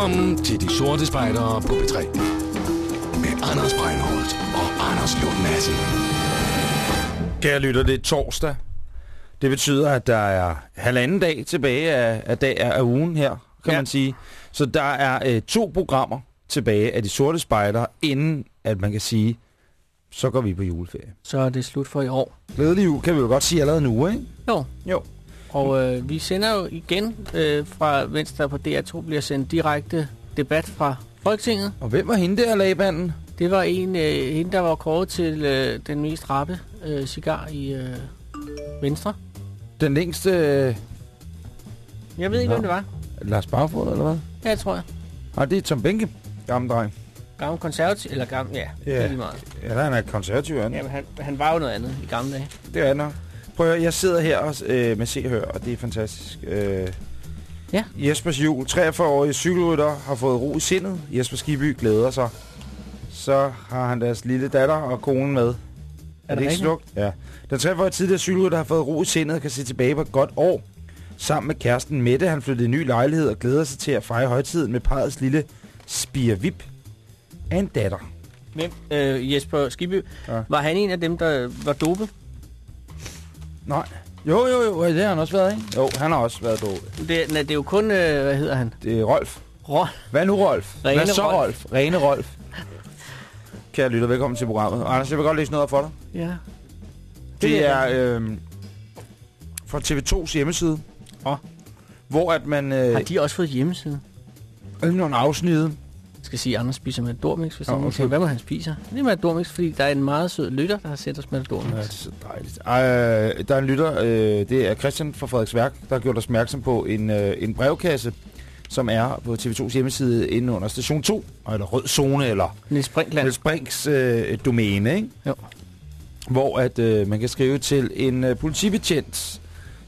Velkommen til De Sorte Spejdere på B3. Med Anders Breinholt og Anders Lund Madsen. Kære lytter, det er torsdag. Det betyder, at der er halvanden dag tilbage af, af, dag, af ugen her, kan Ja. man sige. Så der er øh, to programmer tilbage af De Sorte Spejdere, inden at man kan sige, så går vi på juleferie. Så er det slut for i år. Glædelig jul, kan vi jo godt sige allerede nu, ikke? Jo. Jo. Og øh, vi sender jo igen øh, fra Venstre på DR2, bliver sendt direkte debat fra Folketinget. Og hvem var hende der, lagbanden? Det var en, øh, hende, der var kåret til øh, den mest rappe øh, cigar i øh, Venstre. Den længste øh, Jeg ved ikke, Nå. hvem det var. Lars Barfod, eller hvad? Ja, det tror jeg. Nej, det er Tom Benke, gammel dreng. Gammel konservativ, eller gammel, ja, Ja. det er lige meget. Ja, han er konservativ, han. Jamen, han, han var jo noget andet i gamle dage. Det er han nok. Prøv at høre, jeg sidder her også, øh, med Se og Hør, og det er fantastisk. Øh, Ja. Jespers jul, 43-årige cykelrytter, har fået ro i sindet. Jesper Skiby glæder sig. Så har han deres lille datter og kone med. Er, er det det ikke slukt? Ja. Den 43-årige tidligere cykelrytter har fået ro i sindet og kan se tilbage på et godt år. Sammen med kæresten Mette, han flyttede i en ny lejlighed og glæder sig til at fejre højtiden med parrets lille spirvip af en datter. Hvem? Øh, Jesper Skibby. Ja. Var han en af dem, der var dopet? Nej. Jo, jo, jo, det har han også været, ikke? Jo, han har også været dårlig. Det, nej, det er jo kun, øh, hvad hedder han? Det er Rolf. Rå. Hvad nu, Rolf? Rene Hvad så, Rolf. Rolf? Rene Rolf. Kære lytter, velkommen til programmet. Anders, jeg vil godt læse noget op for dig. Ja. Det, det er øh, fra TV2's hjemmeside. Åh. Hvor at man... Øh, Har de også fået hjemmeside? øh, nogle afsnit. Skal sige, at Anders spiser med dormix, hvis oh, okay. tænker, hvad må han spiser? Det er med dormix, fordi der er en meget sød lytter, der har sendt os med dormix. Ja, det er så dejligt. Øh, der er en lytter, øh, det er Christian fra Frederiksværk, der har gjort os opmærksom på en, øh, en brevkasse, som er på TV2's hjemmeside inde under station 2, eller Rød Zone, eller Niels Brinkland. Niels Brinks øh, domæne, ikke? Jo. Hvor at øh, man kan skrive til en øh, politibetjent,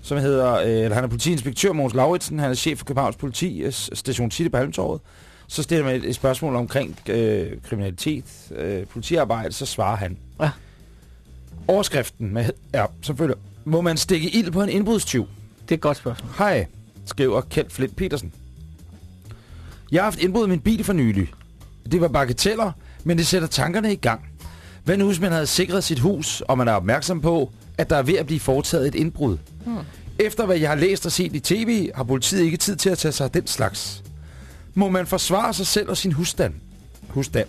som hedder, øh, eller han er politiinspektør Mogens Lauritsen, han er chef for Københavns Politi, øh, station 10 på Halmtorvet. Så stiller man et, et spørgsmål omkring øh, kriminalitet, øh, politiarbejde, så svarer han. Ja. Overskriften med, som følger. Må man stikke ild på en indbrudstyv? Det er et godt spørgsmål. Hej, skriver Kjeld Flint Petersen. Jeg har haft indbrud i min bil for nylig. Det var bagateller, men det sætter tankerne i gang. Hvad nu, hvis man havde sikret sit hus, og man er opmærksom på, at der er ved at blive foretaget et indbrud? Hmm. Efter hvad jeg har læst og set i tv, har politiet ikke tid til at tage sig af den slags. Må man forsvare sig selv og sin husstand? Husstand.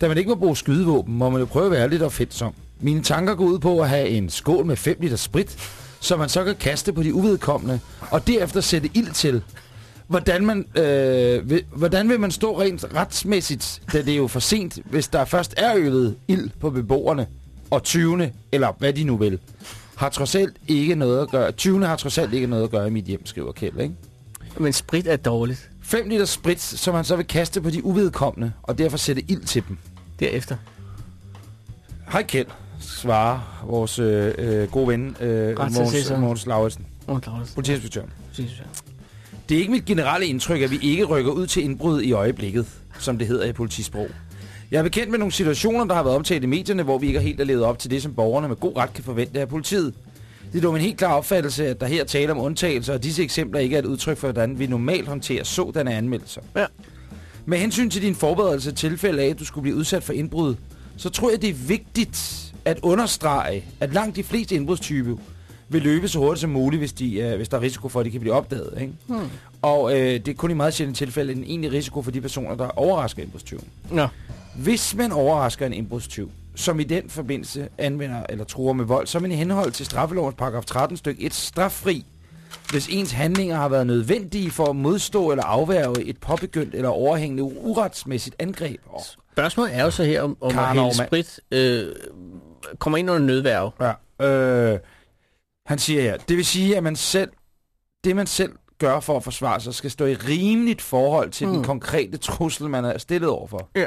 Da man ikke må bruge skydevåben, må man jo prøve at være lidt opfindsom. Mine tanker går ud på at have en skål med 5 liter sprit, som man så kan kaste på de uvedkommende, og derefter sætte ild til. Hvordan, man, øh, vil, hvordan vil man stå rent retsmæssigt, da det er jo for sent, hvis der først er øvet ild på beboerne, og 20. eller hvad de nu vil, har trods alt ikke noget at gøre. 20. har trods alt ikke noget at gøre i mit hjem, skriver Kjell, ikke? Men sprit er dårligt. 5 liter sprit, som man så vil kaste på de uvedkommende, og derfor sætte ild til dem. Derefter. Hej Kjeld, svarer vores øh, øh, gode ven, øh, Mogens. Mogens Lauritsen, Åh, oh, Claus. politiinspektør. Synes jeg. Det er ikke mit generelle indtryk, at vi ikke rykker ud til indbrud i øjeblikket, som det hedder i politisprog. Jeg er bekendt med nogle situationer, der har været omtalt i medierne, hvor vi ikke helt er levet op til det, som borgerne med god ret kan forvente af politiet. Det er en helt klar opfattelse, at der her taler om undtagelser, og disse eksempler ikke er et udtryk for, hvordan vi normalt håndterer sådanne anmeldelser. Ja. Med hensyn til din forberedelse tilfælde af, at du skulle blive udsat for indbrud, så tror jeg, det er vigtigt at understrege, at langt de fleste indbrudstyper vil løbe så hurtigt som muligt, hvis, de, øh, hvis der er risiko for, at de kan blive opdaget. Ikke? Hmm. Og øh, det er kun i meget sjældent tilfælde en egentlig risiko for de personer, der overrasker indbrudstyven. Nå. Hvis man overrasker en indbrudstyv, som i den forbindelse anvender eller truer med vold, så er man i henhold til straffelovens paragraf 13 stykke 1 straffri, hvis ens handlinger har været nødvendige for at modstå eller afværge et påbegyndt eller overhængende uretsmæssigt angreb. Oh, Spørgsmålet er jo så her, om, om at hælde Normann. sprit øh, kommer ind under nødværv. ja. øh, han siger her, det vil sige, at man selv, det man selv gør for at forsvare sig, skal stå i rimeligt forhold til mm. den konkrete trussel, man er stillet overfor. Ja.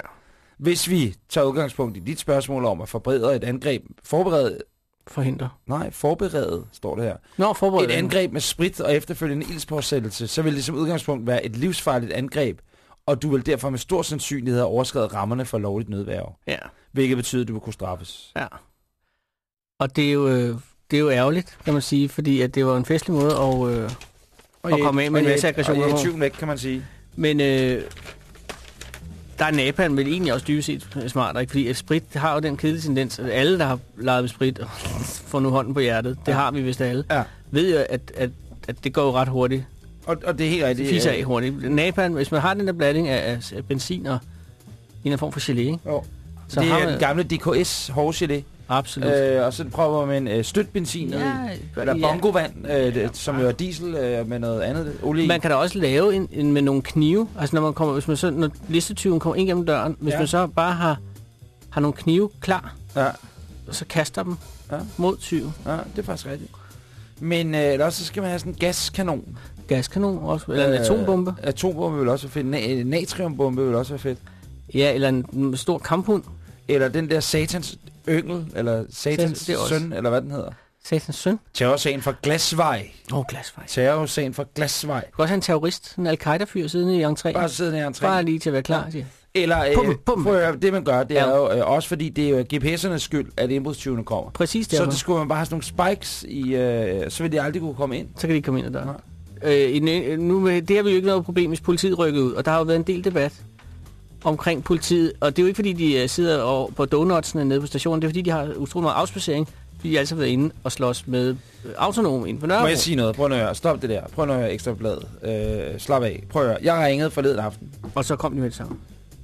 Hvis vi tager udgangspunkt i dit spørgsmål om at forberede et angreb, forberede, Forhindre. nej, forberede, står det her, Nå, forbered et angreb med sprit og efterfølgende ildspåsættelse, så vil det som udgangspunkt være et livsfarligt angreb, og du vil derfor med stor sandsynlighed have overskrevet rammerne for lovligt nødværv, Ja. hvilket betyder, at du vil kunne straffes. Ja. Og det er jo, øh, det er jo ærgerligt, kan man sige, fordi at det var en festlig måde at, øh, Og komme af med en masse aggressioner Og tyven væk, kan man sige. Men øh, der er Napalm vel egentlig også dybest set smartere, ikke? fordi sprit har jo den kedelige tendens, at alle, der har leget med sprit, får nu hånden på hjertet, det Ja. har vi vist alle, Ja. ved jo, at, at, at det går jo ret hurtigt. Og, og det er helt Det rigtigt. fiser af hurtigt. Napalm, hvis man har den der blanding af, af benzin og en eller anden form for gelé, ikke? Jo. så det har er man den gamle DKS hårgelé. Absolut. Øh, og så prøver man øh, stødt benzin Ja, i. Eller ja. bongovand, øh, det, som jo er diesel øh, med noget andet olie. Man kan da også lave en, en med nogle knive. Altså når man kommer, hvis man så, når listetyven kommer ind gennem døren, hvis Ja. man så bare har, har nogle knive klar, Ja, og så kaster dem Ja. ja. mod tyven. ja, det er faktisk rigtigt. Men øh, eller også så skal man have sådan en gaskanon. Gaskanon også, eller en Øh, atombombe. Atombombe vil også være fedt. Na- natriumbombe vil også være fedt. Ja, eller en, en stor kamphund. Eller den der satans yngel, eller satans søn, eller hvad den hedder. Satans søn. Terrorsagen fra Glasvej. Åh, oh, glasvej. Terrorsagen fra Glasvej. Du kan også have en terrorist, en al-Qaida-fyr siddende i entréen. Bare sidde nær en træ. Bare lige til at være klar. Ja. Eller, øh, Pum, pum. prøv at høre, det man gør, det Ja. er jo øh, også fordi, det er jo GPS'ernes skyld, at indbrudstyvene kommer. Præcis Så derfor. det skulle man bare have sådan nogle spikes i, øh, så vil de aldrig kunne komme ind. Så kan de ikke komme ind ad døren. Øh, i, nu, med- det har vi jo ikke noget problem, hvis politiet rykker ud. Og der har jo været en del debat omkring politiet. Og det er jo ikke, fordi de øh, sidder over på donutsene nede på stationen. Det er, fordi de har utrolig meget afspacering. De har altid været inde og slås med øh, autonom inden for Nørrebro. Må jeg sige noget? Prøv at høre. Stop det der. Prøv at høre ekstra bladet. Øh, slap af. Prøv at høre. Jeg ringede forleden aften. Og så kom de med det samme.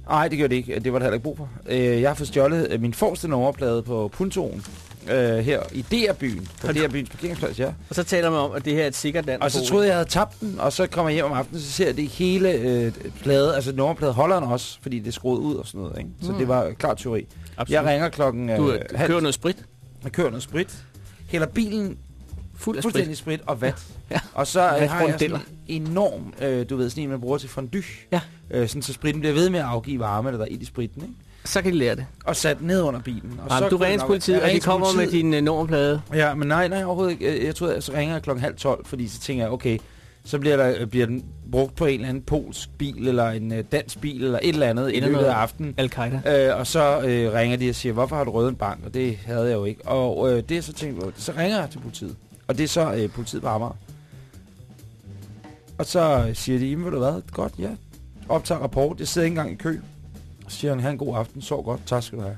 Nej, det gjorde det ikke. Det var der heller ikke brug for. Øh, jeg har fået stjålet øh, min forreste nummerplade på Puntoen. Øh, her i DR-byen. På du- DR-byens parkeringsplads, ja. Og så taler man om, at det her er et sikkert land. Og så troede jeg, jeg havde tabt den, og så kommer jeg hjem om aftenen, så ser jeg det hele øh, plade, altså nummerplade holderen også, fordi det er skruet ud og sådan noget, ikke? Så Mm. det var klart teori. Absolut. Jeg ringer klokken... Øh, Du, halv- kører noget sprit. Jeg kører noget sprit. Hælder bilen Fuld af sprit. fuldstændig sprit og vat. Ja. Og så øh, har jeg sådan en enorm, øh, du ved, sådan en, man bruger til fondue. Ja. Øh, sådan, så spritten bliver ved med at afgive varme, eller der er ild i spritten, ikke? Så kan de lære det. Og sat ned under bilen. Og Jamen, du kunne ringer politiet, og de kommer med politiet. din uh, nummerplade. Ja, men nej, nej, overhovedet ikke. Jeg, jeg troede, jeg, så ringer klokken halv tolv, fordi så tænker jeg, okay, så bliver, der, bliver den brugt på en eller anden polsk bil, eller en øh, dansk bil, eller et eller andet i løbet af aftenen. Al-Qaida. Øh, og så øh, ringer de og siger, hvorfor har du røvet en bank? Og det havde jeg jo ikke. Og øh, det er så tænkt, øh, så ringer jeg til politiet. Og det er så øh, politiet på Amager. Og så øh, siger de, jamen ved du hvad, godt, ja. Optager rapport, jeg sidder ikke engang i kø. Siger han, have en god aften, sov godt, tak skal du have.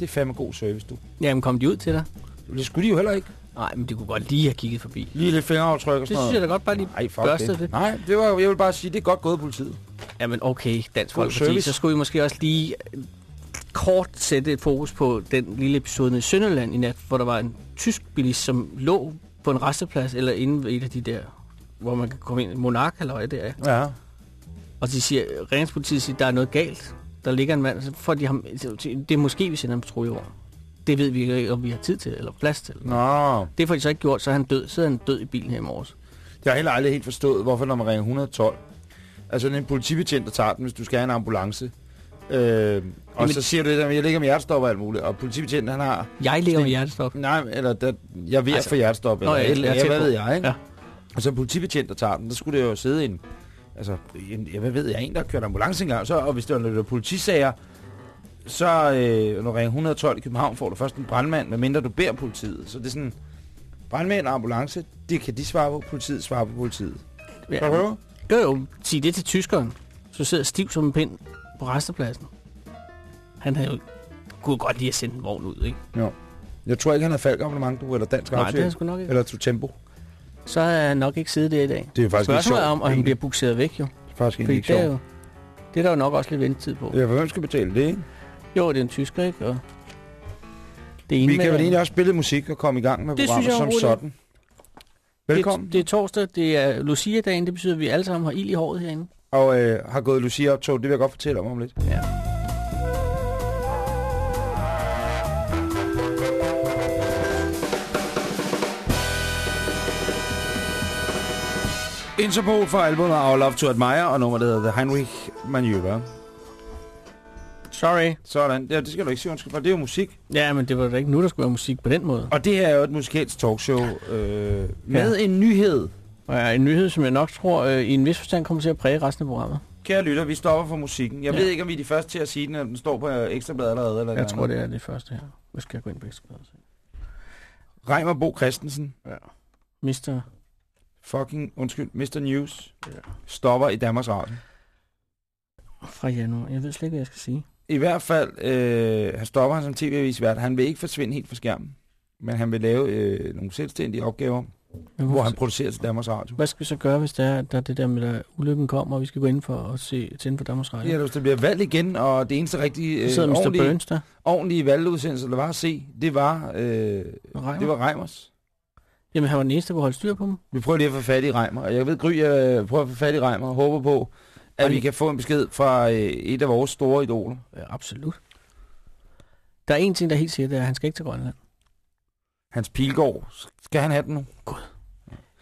Det er fandme god service, du. Jamen, kom de ud til dig? Det skulle de jo heller ikke. Nej, men de kunne godt lige have kigget forbi. Lige lidt fingeraftryk og Det sådan noget. synes jeg da godt bare lige Nej, fuck børstede det. det. Nej, det var, jeg vil bare sige, det er godt gået politiet. Jamen okay, Dansk God Folkeparti, service. så skulle vi måske også lige øh, kort sætte et fokus på den lille episode i Sønderland i nat, hvor der var en tysk bilist, som lå på en resteplads, eller inde ved et af de der, hvor man kan komme ind, Monark eller hvad det er. Ja. Og de siger, regeringspolitiet siger, der er noget galt. Der ligger en mand, så får de ham, det er måske, vi sender en patrulje over. Det ved vi ikke, om vi har tid til, eller plads til. Nå, Det får de så ikke gjort, så er han død. Så er han død i bilen her i morges. jeg har heller aldrig helt forstået, hvorfor når man ringer 112, altså det er en politibetjent, der tager den, hvis du skal have en ambulance. Øh, og Jamen- så siger du det der, jeg ligger med hjertestop og alt muligt, og politibetjenten han har, Jeg ligger med hjertestop. nej, eller der, jeg er ved at Altså- få hjertestop, eller Nå, jeg er ja, tæt hvad ved jeg, ikke? Ja. Og så en politibetjent, der tager den, der skulle det jo sidde en, altså, en, jeg, hvad ved jeg, en, der har kørt ambulance engang, så, og hvis det var noget politisager, så øh, når du ringer 112 i København, får du først en brandmand, medmindre du beder politiet. Så det er sådan, brandmænd og ambulance, det kan de svare på, politiet svarer på politiet. Ja. Kan du prøve? Gør jo, sig det til tyskeren, så sidder stiv som en pind på restepladsen. Han havde jo kunne godt lige at sende en vogn ud, ikke? Jo. Jeg tror ikke, han har falkabonnement, du, eller dansk Nej, det er sgu nok ikke. eller to tempo. Så er han nok ikke siddet der i dag. Det er faktisk ikke Spørgsmålet sjovt. er om, at han egentlig. bliver bukseret væk, jo. Det er faktisk Fordi ikke det er, sjovt. jo, det er der jo nok også lidt ventetid på. Ja, for hvem skal betale det, ikke? Jo, det er en tysker, ikke? Og det ene Vi kan vel egentlig også spille musik og komme i gang med Det programmet synes jeg er som idé. sådan. Velkommen. Det, det er torsdag, det er Lucia-dagen, det betyder, at vi alle sammen har ild i håret herinde. Og øh, har gået Lucia optog, det vil jeg godt fortælle om om lidt. Ja. Interpol for albumet Our Love to Admire, og nummer, der hedder The Heinrich Maneuver. Sorry. Sådan, ja, det skal du ikke sige undskyld for, det er jo musik. Ja, men det var da ikke nu, der skulle være musik på den måde. Og det her er jo et musikalsk talkshow øh, med en nyhed. Og ja, en nyhed, som jeg nok tror, øh, i en vis forstand kommer til at præge resten af programmet. Kære lytter, vi stopper for musikken. Jeg Ja. ved ikke, om vi er de første til at sige den, når den står på ekstrabladet allerede. Eller Jeg tror, det er det første her. Nu skal jeg gå ind på ekstrabladet. Reimer Bo Christensen, Ja. Mister fucking, undskyld, Mr. News stopper i Danmarks Radio. Fra januar. Jeg ved slet ikke, hvad jeg skal sige. I hvert fald, øh, han stopper han som tv-avisvært. Han vil ikke forsvinde helt fra skærmen, men han vil lave øh, nogle selvstændige opgaver, Men hvor han producerer til Danmarks Radio. Hvad skal vi så gøre, hvis der er, der er det der med, at ulykken kommer, og vi skal gå ind for at se til for Danmarks Radio? Ja, hvis der bliver valgt igen, og det eneste rigtige, øh, ordentlige, Burns der. ordentlige valgudsendelser, der var at se, det var, øh, Reimer. det var Reimers. Jamen, han var den eneste, der kunne holde styr på dem. Vi prøver lige at få fat i Reimer, og jeg ved, Gry, jeg prøver at få fat i Reimer og håber på, at Og vi lige- kan få en besked fra øh, et af vores store idoler. Ja, absolut. Der er en ting, der er helt sikkert, det er, at han skal ikke til Grønland. Hans Pilgaard, skal han have den nu?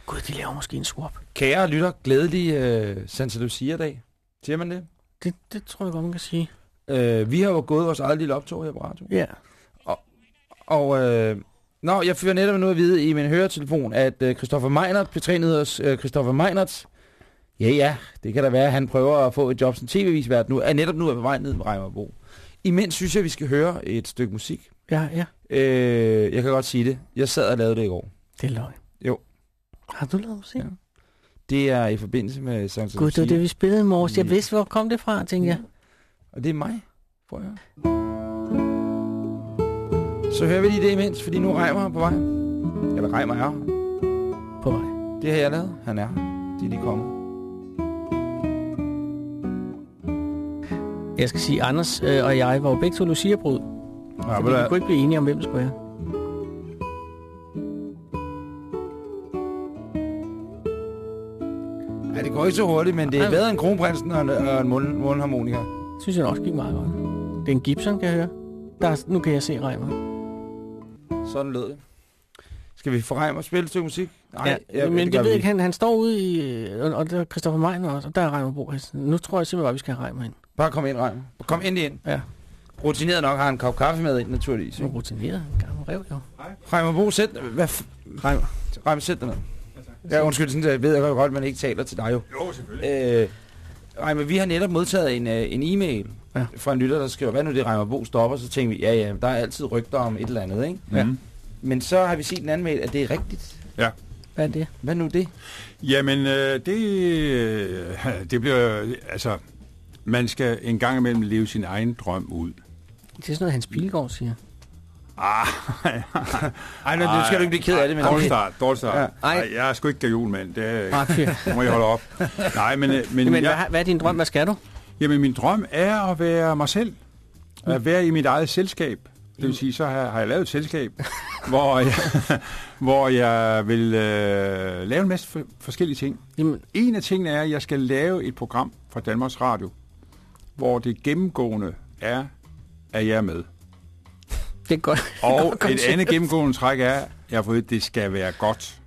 Gud, de laver måske en swap. Kære lytter, glædelig øh, Santa Lucia-dag. Siger man det? Det, det tror jeg godt, man kan sige. Øh, vi har jo gået vores eget lille optog her på radio. Ja. Og øh, nå, jeg fører netop nu at vide i min høretelefon, at øh, Christoffer Meinert, P3-nyheders øh, Christoffer Meinert, ja ja, det kan da være, at han prøver at få et job som tv-visvært nu, er netop nu er på vej ned med Reimerbo. Imens synes jeg, at vi skal høre et stykke musik. Ja, ja. Øh, jeg kan godt sige det. Jeg sad og lavede det i går. Det er løgn. Jo. Har du lavet musik? Ja. Det er i forbindelse med Santa Gud, det var det, vi spillede i morges. Jeg Ja. vidste, hvor kom det fra, tænkte jeg. Og det er mig, får jeg. Så hører vi lige det imens, fordi nu Reimer er på vej. Eller Reimer er. På vej. Det har jeg lavet. Han er. De er lige kommet. Jeg skal sige, Anders øh, og jeg var jo begge to Lucia-brud. Ja, Fordi vi kunne ikke blive enige om, hvem det skulle være. Ja, det går ikke så hurtigt, men det er Ej. bedre end kronprinsen og en, og en mund, mundharmonika. Synes jeg også gik meget godt. Det er en Gibson, kan jeg høre. Der er, nu kan jeg se Reimer. Sådan lød det. Skal vi få Reimer og spille et stykke musik? ja, ja, men gør jeg ved ikke, han, han står ude i... øh, Og, og der er Christoffer Meiner også, og der er Reimer Bo. Nu tror jeg simpelthen bare, vi skal have Reimer ind. Bare kom ind, Reimer. Kom endelig ind. Ja. Rutineret nok har en kop kaffe med ind, naturligvis. Ikke? rutineret. En gammel rev, jo. Reimer Bo, sæt... Hvad. Reimer, Reimer, sæt dig ned. Ja, undskyld, sådan, jeg ved jeg godt, at man ikke taler til dig jo. Jo, selvfølgelig. Øh, Reimer, vi har netop modtaget en, øh, en e-mail Ja. ja. fra en lytter, der skriver, hvad nu det Reimer Bo stopper, så tænker vi, ja ja, der er altid rygter om et eller andet, ikke? Ja. Men så har vi set en anden mail, at det er rigtigt. Hvad er det? Hvad nu det? Jamen, øh, det, øh, det bliver... Altså, man skal en gang imellem leve sin egen drøm ud. Det er sådan noget, Hans Pilgaard siger. Ah, Ej, nu, nu skal du ikke blive ked af det, men... Dårlig start, dårlig start. Ja. Ej. Ej, jeg er sgu ikke gajolmand. Det er, jeg Ah, må jeg holde op. Nej, men, øh, men, Jamen, jeg, hvad, hvad er din drøm? Hvad skal du? jamen, min drøm er at være mig selv. At være i mit eget selskab. Det vil sige, så har, har jeg lavet et selskab, hvor jeg, hvor jeg vil øh, lave en masse for, forskellige ting. Jamen, En af tingene er, at jeg skal lave et program fra Danmarks Radio, hvor det gennemgående er, at jeg er med. Det er godt. Og godt et andet gennemgående træk er, at jeg har fået, at det skal være godt.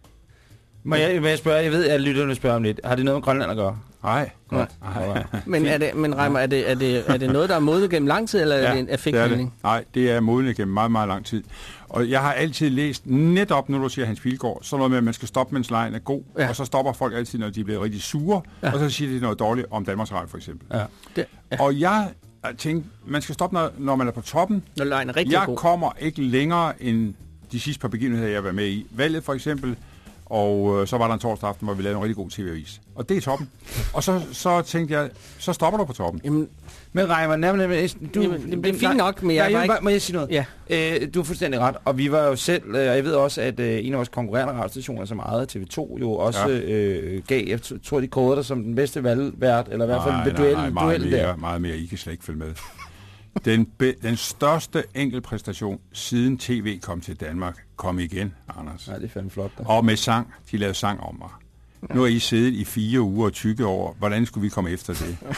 Må jeg, må jeg spørge, jeg ved, at lytterne spørger om lidt. Har det noget med Grønland at gøre? Nej. Nej. Men, er det, men Reimer, er det, er, det, er det noget, der er modnet gennem lang tid, eller er det en effekthandling? Nej, det er modnet gennem meget, meget lang tid. Og jeg har altid læst netop, når du siger Hans Pilgaard, sådan noget med, at man skal stoppe, mens lejen er god. Ja. Ja. Og så stopper folk altid, når de bliver rigtig sure. Ja. Ja. Og så siger de noget dårligt om Danmarks Radio, for eksempel. Ja. Det, ja. Og jeg tænkte, man skal stoppe, når, når man er på toppen. Når lejen er rigtig Jeg god. kommer ikke længere end de sidste par begivenheder, jeg har været med i. Valget for eksempel, og øh, så var der en torsdag aften, hvor vi lavede en rigtig god tv-avis. Og det er toppen. Og så, så tænkte jeg, så stopper du på toppen. Jamen, Men Reimer, nemlig, men, du, Jamen, det er fint nok, men jeg nej, ikke- bare, Må jeg sige noget? ja. Øh, du har fuldstændig ret, og vi var jo selv, øh, og jeg ved også, at øh, en af vores konkurrerende radiostationer, som ejet TV2, jo også Ja. ja. øh, gav, jeg tror, de kårede dig som den bedste valgvært, eller i hvert fald Nej, ved nej, duellen, nej, meget duellen der. mere, meget mere. I kan slet ikke følge med. Den, be, den største enkeltpræstation siden tv kom til Danmark, kom igen, Anders. Nej, det er fandme flot. Da. Og med sang. De lavede sang om mig. Nu er I siddet i fire uger og tykke over, hvordan skulle vi komme efter det?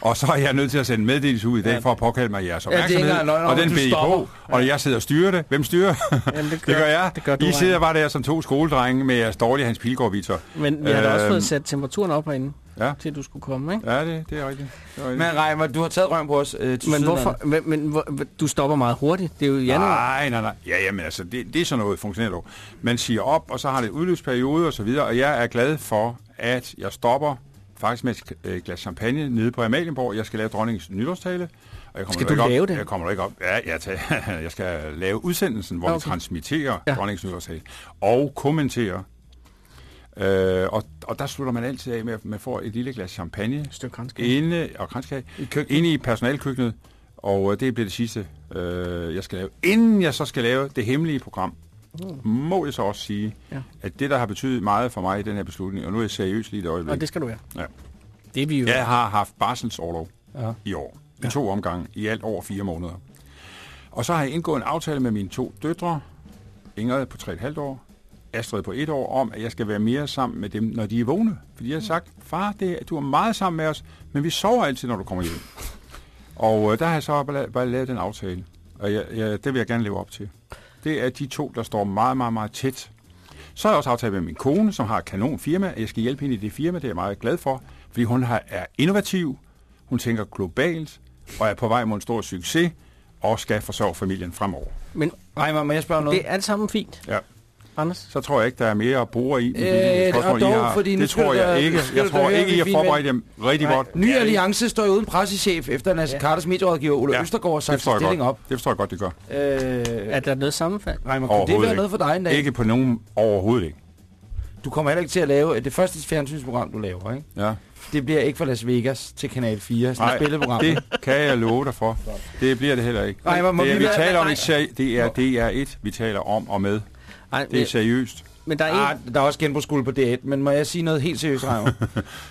Og så er jeg nødt til at sende meddelelse ud i dag for at påkalde mig jeres det er opmærksomhed. løgn, og den beder I på, og jeg sidder og styrer det. Hvem styrer? Jamen, det gør jeg. Det gør du, I sidder bare der som to skoledrenge med jeres dårlige Hans Pilgaard-vitser. Men vi har da også Øhm, fået sat temperaturen op herinde, Ja, til du skulle komme, ikke? ja det, det er rigtigt. Det er rigtigt. Men Reimer, du har taget røven på os øh, til Men hvorfor? Men, men hvor, du stopper meget hurtigt. Det er jo i januar. Nej, nej, nej. Ja, jamen altså, det, det er sådan noget funktionelt. Man siger op, og så har det et udløbsperiode og så videre, og jeg er glad for, at jeg stopper faktisk med et glas champagne nede på Amalienborg. Jeg skal lave dronningens nytårstale. Og jeg kommer Skal du ikke op, lave det? Jeg kommer ikke op. Ja, jeg, tager, jeg skal lave udsendelsen, hvor okay. Vi transmitterer Ja. dronningens nytårstale. Og kommenterer Øh, og, og der slutter man altid af med, at man får et lille glas champagne inde, og kranskage, I inde i personalkøkkenet, og øh, det bliver det sidste, øh, jeg skal lave. Inden jeg så skal lave det hemmelige program, må jeg så også sige, Ja. at det, der har betydet meget for mig i den her beslutning, og nu er jeg seriøs lige et øjeblik, Og det skal du være. Ja. Det er vi jo. jeg har haft barselsårlov Ja. i år. I to omgange, i alt over fire måneder. Og så har jeg indgået en aftale med mine to døtre, Ingrid på 3,5 år, Astrid på et år, om, at jeg skal være mere sammen med dem, når de er vågne. Fordi jeg har sagt, far, det, du er meget sammen med os, men vi sover altid, når du kommer hjem. Og øh, der har jeg så bare, bare lavet den aftale, og jeg, jeg, det vil jeg gerne leve op til. Det er de to, der står meget, meget, meget tæt. Så har jeg også aftalt med min kone, som har et kanon firma, at jeg skal hjælpe hende i det firma, det er jeg meget glad for, fordi hun har, er innovativ, hun tænker globalt, og er på vej mod en stor succes, og skal forsørge familien fremover. Men Reimer, må jeg spørge om noget? det er alt sammen fint, Ja. Anders. Så tror jeg ikke, der er mere at bruge i. Øh, de spørgsmål, og I dog, har. fordi det tror jeg ikke. Jeg tror ikke, I har forberedt dem rigtig Nej, godt. Ny Alliance står jo uden pressechef, efter Nasser Ja. Carters medierådgiver Ulla Ja, Østergaard har det sagt stilling godt. op. Det forstår jeg godt, det gør. Øh, Er der noget sammenfald? Reimer, kunne det være noget for dig en dag? Ikke på nogen overhovedet ikke. Du kommer heller ikke til at lave det første fjernsynsprogram, du laver, ikke? Ja. Det bliver ikke fra Las Vegas til Kanal 4, sådan et spilleprogram. det kan jeg love dig for. Det bliver det heller ikke. Nej, må det vi vi taler om et det er, det er et, vi taler om og med. Nej, Det er seriøst. men der er Ah, en... der er også genbrugsskuld på D1, men må jeg sige noget helt seriøst, Reimer?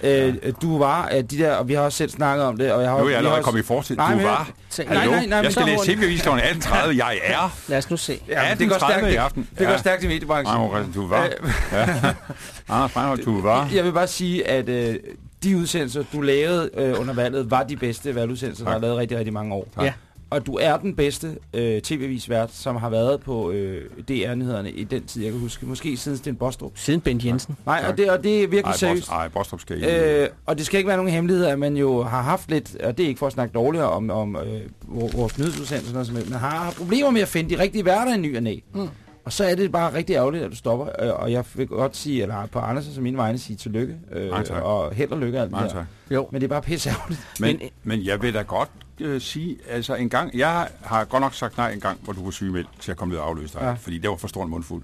øh, du var af de der, og vi har også selv snakket om det, og jeg har Nu er jeg allerede også- kommet i fortid. Nej, Du men- var. Nej, nej, nej, nej, Jeg skal læse TV-avis kl. 18.30. Jeg er. Lad os nu se. Ja, det går 18.30 stærkt i aften. Det går stærkt i mediebranchen. Nej, Morten, du var. Øh, Ja. Anders Breinholt, du var. Jeg vil bare sige, at øh, de udsendelser, du lavede øh, under valget, var de bedste valgudsendelser, der Tak. har lavet rigtig, rigtig mange år. Tak. Ja. Og du er den bedste øh, tv-avisvært, som har været på øh, DR-nyhederne i den tid, jeg kan huske. Måske siden Sten Bostrup. Siden Bent Jensen. Nej, Tak. og det, og det er virkelig Ej, seriøst. Bostrup, ej, Bostrup skal I. Øh, og det skal ikke være nogen hemmelighed, at man jo har haft lidt, og det er ikke for at snakke dårligere om, om øh, vor- vores nyhedsudsendelser, og sådan noget, men har, har problemer med at finde de rigtige værter i ny og næ. Mm. Og så er det bare rigtig ærgerligt, at du stopper. Øh, og jeg vil godt sige, eller på Anders og mine vegne sige tillykke. Øh, Mange tak. og held og lykke alt der. tak. Jo. Men det er bare pisse ærgerligt. Men, Men- men jeg vil da godt øh, sige, altså en gang, jeg har godt nok sagt nej en gang, hvor du var sygemeldt til at komme ned og afløse dig, Ja. fordi det var for stor en mundfuld.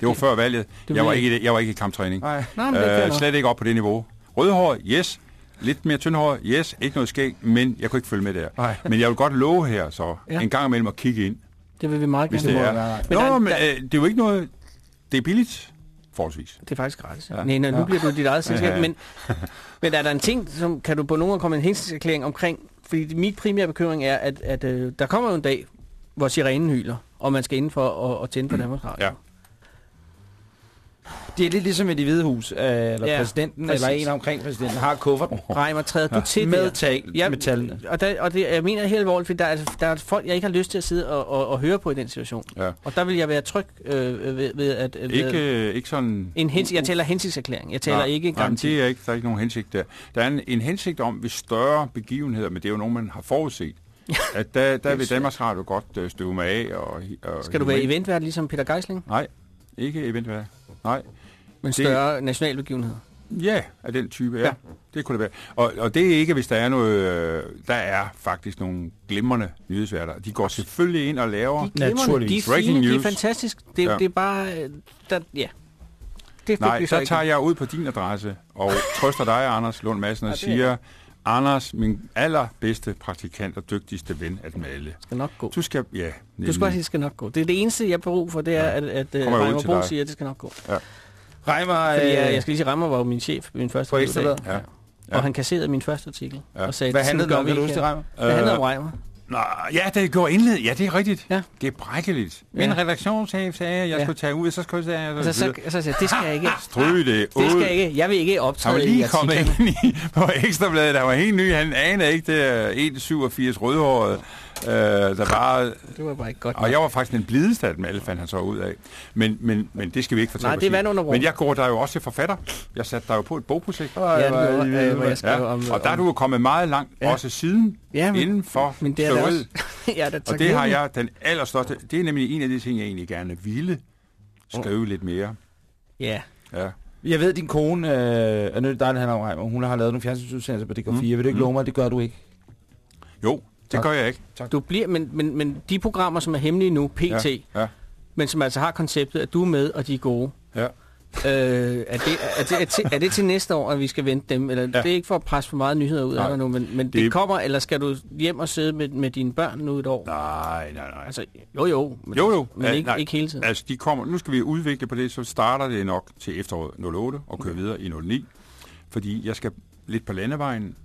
Det var før valget. Jeg var, ikke, jeg var ikke i kamptræning. Nej. Nej, men det Øh, slet ikke op på det niveau. Rødhår, yes. Lidt mere tyndhår, yes. Ikke noget skæg, men jeg kunne ikke følge med der. Nej. Men jeg vil godt love her så, ja. en gang imellem at kigge ind, Det vil vi meget hvis gerne. det må er. være. Men Nå, der- men der- øh, det er jo ikke noget... Det er billigt, forholdsvis. Det er faktisk gratis. Ja. Nej, nej, nu Ja. bliver du dit eget selskab. Ja, ja. Men, men er der en ting, som kan du på nogen måde komme en hensigtserklæring omkring? Fordi mit primære bekymring er, at, at øh, der kommer jo en dag, hvor sirenen hyler, og man skal indenfor at, at tænde på Danmarks Radio. Ja. Det er lidt ligesom i det hvide hus, øh, eller Ja, præsidenten, præcis. eller en omkring præsidenten, har kufferten Reimer, træder du til med, Ja, med tallene. Og, der, og det, jeg mener det helt alvorligt, fordi der er, altså, der er folk, jeg ikke har lyst til at sidde og, og, og høre på i den situation. Ja. Og der vil jeg være tryg øh, ved, ved at... Ved, Ikke, øh, ikke sådan... en hens, jeg taler hensigtserklæring. Jeg taler Nej, ikke nej, garanti. det er ikke, der er ikke nogen hensigt der. Der er en, en hensigt om, ved større begivenheder, men det er jo nogen, man har forudset, at der, der vil Danmarks Radio godt øh, støve mig af. Og, og Skal du være eventvært ligesom Peter Geisling? Nej, ikke eventvært. Nej. Men Det- større national begivenhed? Ja, af den type, ja. Ja. Det kunne det være. Og, og det er ikke, hvis der er noget... Øh, der er faktisk nogle glimrende nyhedsværter. De går selvfølgelig ind og laver... De er Naturligvis. De er Breaking fine, de er news. fantastisk. Det, er- Ja. det er bare... øh, Der, ja. Det Nej, så der ikke. tager jeg ud på din adresse og trøster dig, Anders Lund Madsen, og Ja, det er siger, Anders, min allerbedste praktikant og dygtigste ven af dem alle. skal nok gå. Du skal... Ja, Du skal bare sige, det skal nok gå. Det er det eneste, jeg har brug for, det er, at, at uh, jeg Reimer Bo siger, at det skal nok gå. Reimer, Fordi øh, jeg, jeg skal lige sige, Reimer var jo min chef min første På dag. Bladet? Ja. Og Ja. han kasserede min første artikel. Ja. Og sagde, hvad "Sådan handlede det om, kan du huske det, her." Reimer? Det handlede Øh, om Reimer. Nå, ja, det går indled. Ja, det er rigtigt. Ja. Det er brækkeligt. Ja. Min redaktionschef sagde, at jeg Ja. skulle tage ud, så skulle jeg... Så, så, så, så jeg, det skal jeg ikke. Stryge det Det skal ud. jeg ikke. Jeg vil ikke Han var optræde lige kommet ind i, på Ekstrabladet, der var helt ny. Han anede ikke, det er 1,87 rødhåret. Øh, der bare, Det var bare ikke godt. og jeg var faktisk den blideste af dem alle, fandt han så ud af. Men, men, men det skal vi ikke fortælle. Nej, det er vand under. Men jeg går der jo også til forfatter. Jeg satte dig jo på et bogprojekt. Ja, det var, øh, hvor jeg skrev Ja, om... og der er du jo kommet meget langt, Ja. også siden, Ja, men- inden for Men det er også... ja, det Og det har jeg den allerstørste... Det er nemlig en af de ting, jeg egentlig gerne ville skrive lidt mere. Ja. Ja. Jeg ved, din kone, øh, er om Reimer, hun har lavet nogle fjernsynsudsendelser på DK4. Mm. Vil du ikke Mm. love mig, det gør du ikke? Jo, det Tak. gør jeg ikke. Du bliver, men, men, men de programmer, som er hemmelige nu, PT, Ja, ja, men som altså har konceptet, at du er med, og de er gode, ja. Øh, er, det, er, det, er, til, er det til næste år, at vi skal vente dem? Eller, ja. Det er ikke for at presse for meget nyheder ud af dig nu, men, men det, Det- det kommer, eller skal du hjem og sidde med, med dine børn nu et år? Nej, nej, nej. Altså, jo jo, men, Jo, jo. men Ja, ikke, nej. ikke hele tiden. Altså, de kommer, nu skal vi udvikle på det, så starter det nok til efteråret 08 og kører videre i 09. Fordi jeg skal lidt på landevejen.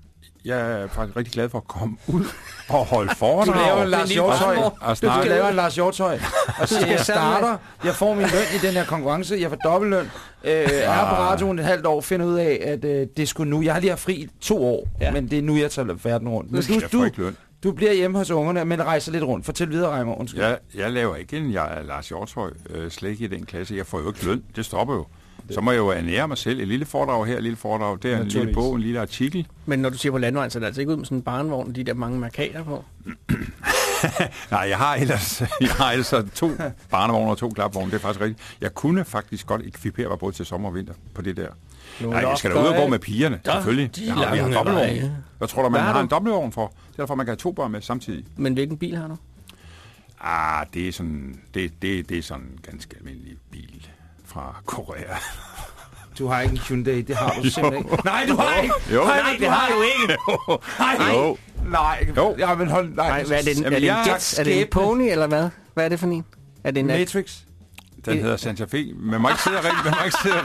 Jeg er faktisk rigtig glad for at komme ud og holde foredrag. Du laver en Lars Hjortøj. Du skal lave en Lars Hjortøj. Og så jeg starter, jeg får min løn i den her konkurrence, jeg får dobbeltløn, øh, er på radioen et halvt år, finder ud af, at øh, det skulle nu. Jeg har lige haft fri to år, ja. Men det er nu, jeg tager verden rundt. Men du, du, løn. du bliver hjemme hos ungerne, men rejser lidt rundt. Fortæl videre, Reimer. Undskyld. Jeg, jeg laver ikke en jeg er Lars Hjortøj, øh, slet ikke i den klasse. Jeg får jo ikke løn. Det stopper jo. Så må jeg jo ernære mig selv. Et lille foredrag her, et lille foredrag der, en lille bog, en lille artikel. Men når du siger på landvejen, så er det altså ikke ud med sådan en barnevogn, og de der mange markader på. Nej, jeg har ellers, jeg har ellers to barnevogne og to klapvogne. Det er faktisk rigtigt. Jeg kunne faktisk godt ekvipere mig både til sommer og vinter på det der. Nej, jeg skal da ud og gå med pigerne, Da, selvfølgelig. de Jeg har, vi har dobbeltvogn. Hvad tror du, man har har en dobbeltvogn for? Det er derfor, man kan have to børn med samtidig. Men hvilken bil har du? Ah, det er sådan, det, det, det er sådan en ganske almindelig bil fra Korea. Du har ikke en Hyundai, det har du simpelthen ikke. Nej, du har ikke! Jo. Nej, Nej, det har du ikke. Nej, Jo. nej. Jo. Ja, men hold... Nej, Nej, hvad er det? En, er det en jeg- Jets? Er det en pony, eller hvad? Hvad er det for en? Er det en Matrix. Den hedder Santa Fe. Man må ikke sidde og, man må ikke sidde og,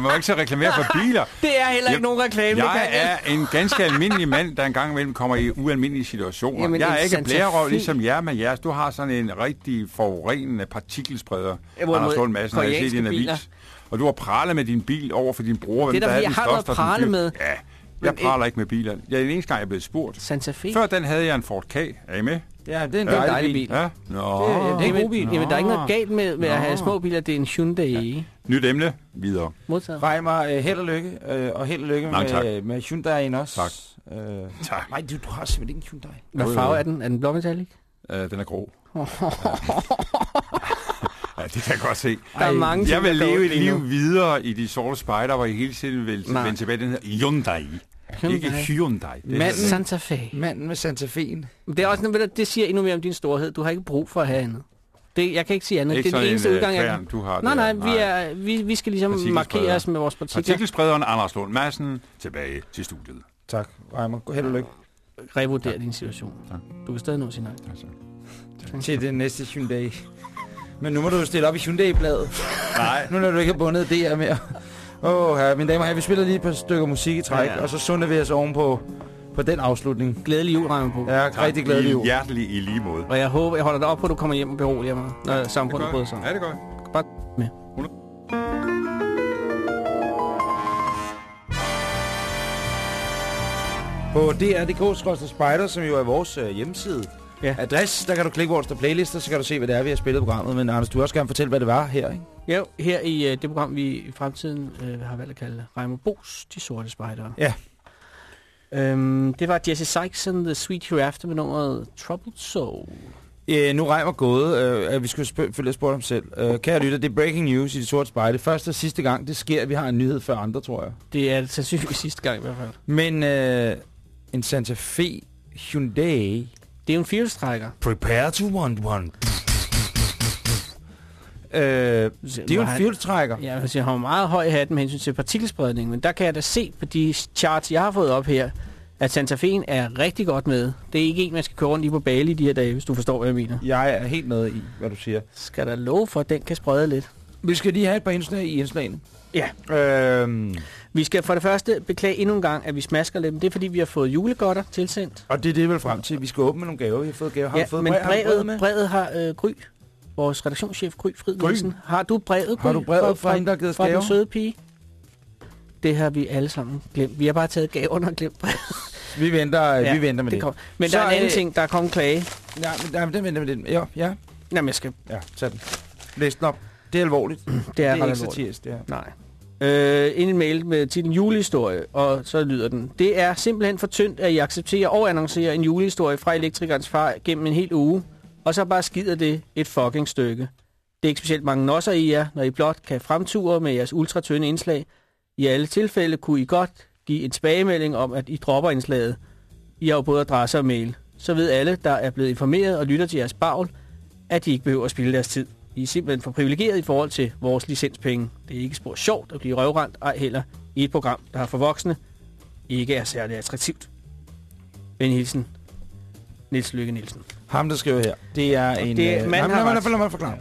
man må ikke sidde og reklamere for biler. Det er heller ikke Jeg- nogen reklame. Jeg er en ganske almindelig mand, der engang imellem kommer i ualmindelige situationer. Jamen, jeg er ikke blærerøv ligesom jer med jeres. Du har sådan en rigtig forurenende partikkelspreder, Ja, hvorimod Anders Lund Madsen, har jeg set i en avis. Og du har pralet med din bil over for din bror. Det er der jeg har noget største at og den prale dyr- med. Ja, jeg Men, praler ikke med biler. Jeg er den eneste gang, jeg er blevet spurgt. Santa Fe. Før den havde jeg en Ford K. Er I med? Ja, det er en Det er en dejlig, dejlig bil. bil. Ja. Nå. Det er- det er en god bil. Jamen, der er ikke noget galt med, med at have små biler. Det er en Hyundai. Nyt emne. Videre. Modtaget. Reimer, øh, held og lykke, øh, og held og lykke Mange tak. med, med Hyundai'en også. Tak. Øh, Tak. nej, du, du har simpelthen ikke en Hyundai. Hvad farve er den? Er den blå metallic? Uh, den er grå. ja, det kan jeg godt se. Der er mange Jeg vil leve et liv videre i de sorte spejder, hvor I hele tiden vil vende tilbage. Den her Hyundai. Hyundai. Ikke Hyundai. Det er Manden- Santa Fe. Manden med Santa Fe'en. Det, er også, det siger endnu mere om din storhed. Du har ikke brug for at have andet. Det, jeg kan ikke sige andet. ikke det er den eneste en, øh, udgang, jeg kan. du har Nej, nej, vi, er, vi, vi skal ligesom markere os med vores partikler. Partikelsprederen Anders Lund Madsen tilbage til studiet. Tak, Reimer. Held og lykke Revurdere din situation. Tak. Du kan stadig nå sin nej. Altså. til den næste Hyundai. Men nu må du jo stille op i Hyundai-bladet. Nej. Nu når du ikke har bundet DR mere. Åh, oh, her, mine damer og herrer, vi spiller lige et par stykker musik i træk, Ja, ja. og så sunder vi os ovenpå på den afslutning. Glædelig jul, Reimer på. Ja, rigtig glædelig jul. Hjertelig i lige måde. Og jeg håber, jeg holder dig op på, at du kommer hjem og beroliger mig, når samfundet bryder sig. Ja, det gør jeg. Bare med. På dr.dk Spider, som jo er vores øh, hjemmeside. Ja. Adress, der kan du klikke vores der playlister, så kan du se, hvad det er, vi har spillet programmet. Men Anders, du vil også gerne fortælle, hvad det var her, ikke? Ja, her i uh, det program, vi i fremtiden uh, har valgt at kalde Reimer Bos, De Sorte Spejdere. Ja. Øhm, det var Jesse Sykes and The Sweet Hereafter med nummeret Troubled Soul. Øh, nu regner gået, øh, vi skulle spø- følge spurgt om selv. Øh, kære lytter, det er breaking news i det sorte spejle. Første og sidste gang, det sker, at vi har en nyhed før andre, tror jeg. Det er sandsynligvis sidste gang i hvert fald. Men øh, en Santa Fe Hyundai Det er jo en firehjulstrækker. Prepare to want one. Øh, det er jo en fjolstrækker. Ja, jeg siger, han var meget høj hatten med hensyn til partikelspredning, men der kan jeg da se på de charts, jeg har fået op her, at Santa Fe'en er rigtig godt med. Det er ikke en, man skal køre rundt i på Bali de her dage, hvis du forstår, hvad jeg mener. Jeg er helt med i, hvad du siger. Skal der love for, at den kan sprede lidt? Vi skal lige have et par indslag i indslagene. Ja. Øhm, Vi skal for det første beklage endnu en gang, at vi smasker lidt. Det er, fordi vi har fået julegodter tilsendt. og det er det vel frem til. Vi skal åbne med nogle gaver. Vi har fået gaver. Har ja, fået men brev, har brevet med? brevet har øh, Gry, vores redaktionschef Gry Frid? Nielsen. Har du brevet, Gry? Har du brevet fra der har givet os fra den søde pige? Det har vi alle sammen glemt. Vi har bare taget gaverne og glemt brevet. Vi venter, ja, vi venter med det. det. Kom. Men Så, der er en anden øh, ting, der er kommet klage. Ja, men, ja, men den venter med den. Ja, ja. Jamen, jeg skal... Ja, tag den. Læs den op. Det er alvorligt. Det er, det er ikke alvorligt. satirisk, det her. Nej. Øh, ind en mail med titlen julehistorie, og så lyder den. Det er simpelthen for tyndt, at I accepterer og annoncerer en julehistorie fra elektrikernes far gennem en hel uge, og så bare skider det et fucking stykke. Det er ikke specielt mange nosser i jer, når I blot kan fremture med jeres ultratynde indslag. I alle tilfælde kunne I godt give en tilbagemelding om, at I dropper indslaget. I har jo både adresse og mail. Så ved alle, der er blevet informeret og lytter til jeres bagl, at de ikke behøver at spille deres tid. I er simpelthen for privilegeret i forhold til vores licenspenge. Det er ikke spor sjovt at blive røvrendt, ej heller i et program, der har for voksne, ikke er særlig attraktivt. Venlig hilsen, Niels Lykke Nielsen. Ham, der skriver her, det er en... det- øh, man nej, har nej, lad mig forklare.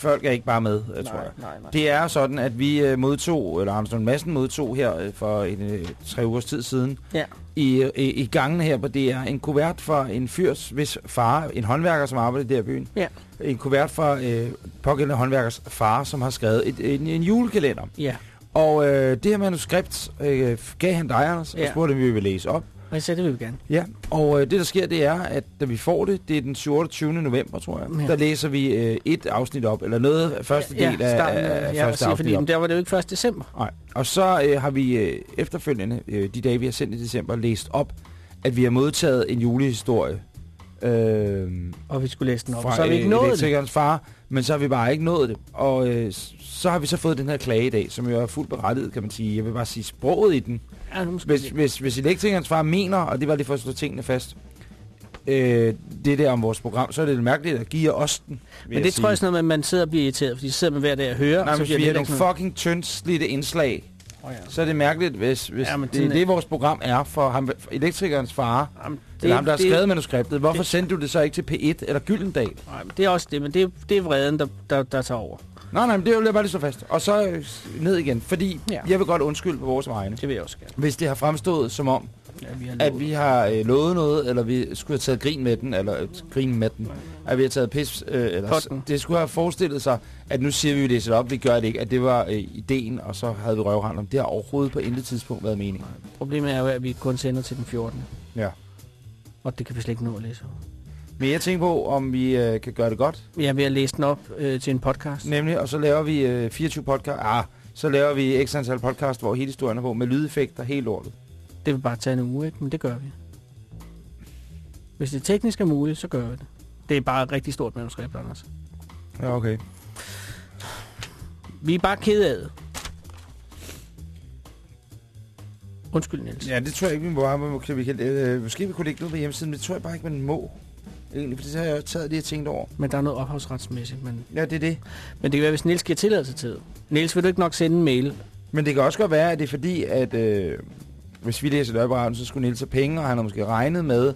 Folk er ikke bare med, øh, tror jeg. nej, nej. Det er sådan, at vi øh, modtog, eller Armstrong Madsen modtog her øh, for en, tre ugers tid siden, Ja. i, øh, i gangen her på DR, en kuvert fra en fyrs, hvis far, en håndværker, som arbejder der i byen, Ja. en kuvert fra øh, pågældende håndværkers far, som har skrevet et, en, en julekalender. Ja, Og øh, det her manuskript øh, gav han dig, Anders, og Ja. spurgte, om vi ville læse op. og jeg sagde, det vil vi gerne. Ja, og øh, det der sker, det er, at da vi får det, det er den 28. november, tror jeg, Ja. der læser vi øh, et afsnit op, eller noget første del af, starten, af, af ja, første sige, afsnit fordi op. der var det jo ikke 1. december. Nej. Og så øh, har vi øh, efterfølgende, øh, de dage vi har sendt i december, læst op, at vi har modtaget en julehistorie øh, Og vi skulle læse den op. fra så har vi ikke øh, nået det. far, men så har vi bare ikke nået det. Og øh, så har vi så fået den her klage i dag, som jo er fuldt berettiget, kan man sige. Jeg vil bare sige, sproget i den. Ja, Hvis, vi- hvis, hvis elektrikernes far mener, og det var lige for at slå tingene fast, øh, det der om vores program, så er det lidt mærkeligt at give os den. Men det tror jeg sådan noget, at man sidder og bliver irriteret, fordi så sidder man hver dag og hører. Nej, og så hvis vi det har nogle fucking tyndslidte indslag, Åh, ja. så er det mærkeligt, hvis, hvis Ja, det er det, vores program er for, ham, for elektrikernes far, Jamen, det, eller ham, der har det- skrevet manuskriptet. Hvorfor det- sendte du det så ikke til P1 eller Gyldendal? Nej, men det er også det, men det, er- det er vreden, der, der, der tager over. Nej, nej, men det vil jeg bare lige så fast. Og så øh, ned igen, fordi Ja. jeg vil godt undskylde på vores vegne. Det vil jeg også gerne. Hvis det har fremstået som om, Ja, vi har at vi har øh, lovet noget, eller vi skulle have taget grin med den, eller øh, grin med den, at vi har taget pis, øh, eller den. det skulle have forestillet sig, at nu siger vi, at det op, vi gør det ikke, at det var øh, ideen, og så havde vi røvhand om. Det har overhovedet på intet tidspunkt været meningen. Problemet er jo, at vi kun sender til den 14. Ja. Og det kan vi slet ikke nå at læse. Men jeg tænker på, om vi øh, kan gøre det godt, er ved at læse den op øh, til en podcast. nemlig, og så laver vi øh, 24 podcast, ah, så laver vi x antal podcast, hvor hele historien er på, med lydeffekter, helt lortet. Det vil bare tage en uge, ikke? Men det gør vi. Hvis det teknisk er muligt, så gør vi det. Det er bare et rigtig stort manuskript, Anders. Ja, okay. Vi er bare ked af det. Undskyld, Niels. Ja, det tror jeg ikke, vi må. bare- Måske vi, kan, øh, måske vi kunne lægge noget på hjemmesiden, men det tror jeg bare ikke, man må. Egentlig, for det har jeg jo taget lige og tænkt over. Men der er noget ophavsretsmæssigt. Men, Ja, det er det. men det kan være, hvis Niels giver tilladelse til det. Niels, vil du ikke nok sende en mail? Men det kan også godt være, at det er fordi, at øh, hvis vi læser radioen, så skulle Niels have penge, og han har måske regnet med...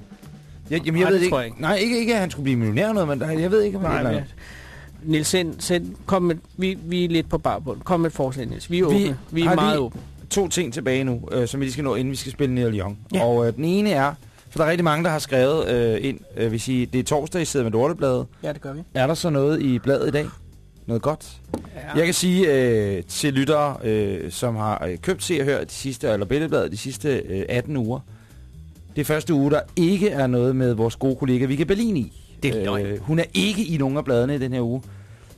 Jeg, jamen, jeg Nej, ved ikke. tror jeg ikke. Nej, ikke, ikke, at han skulle blive millionær noget, men der, jeg ved ikke, om Nej, det er Niels, send, send, kom med, vi, vi er lidt på barbund. Kom med et forslag, Niels. Vi er Vi åbne. Vi er meget åbne. to ting tilbage nu, øh, som vi lige skal nå, inden vi skal spille Neil Young. Ja. Og øh, den ene er, for der er rigtig mange, der har skrevet øh, ind, øh, vil sige, det er torsdag, I sidder med Lortebladet. Ja, det gør vi. Er der så noget i bladet i dag? Noget godt? Ja. Jeg kan sige øh, til lyttere, øh, som har øh, købt Se og Hør de sidste, eller Billedbladet de sidste øh, 18 uger. Det er første uge, der ikke er noget med vores gode kollega Vika Berlin i. Det er løgn. hun er ikke i nogen af bladene i den her uge.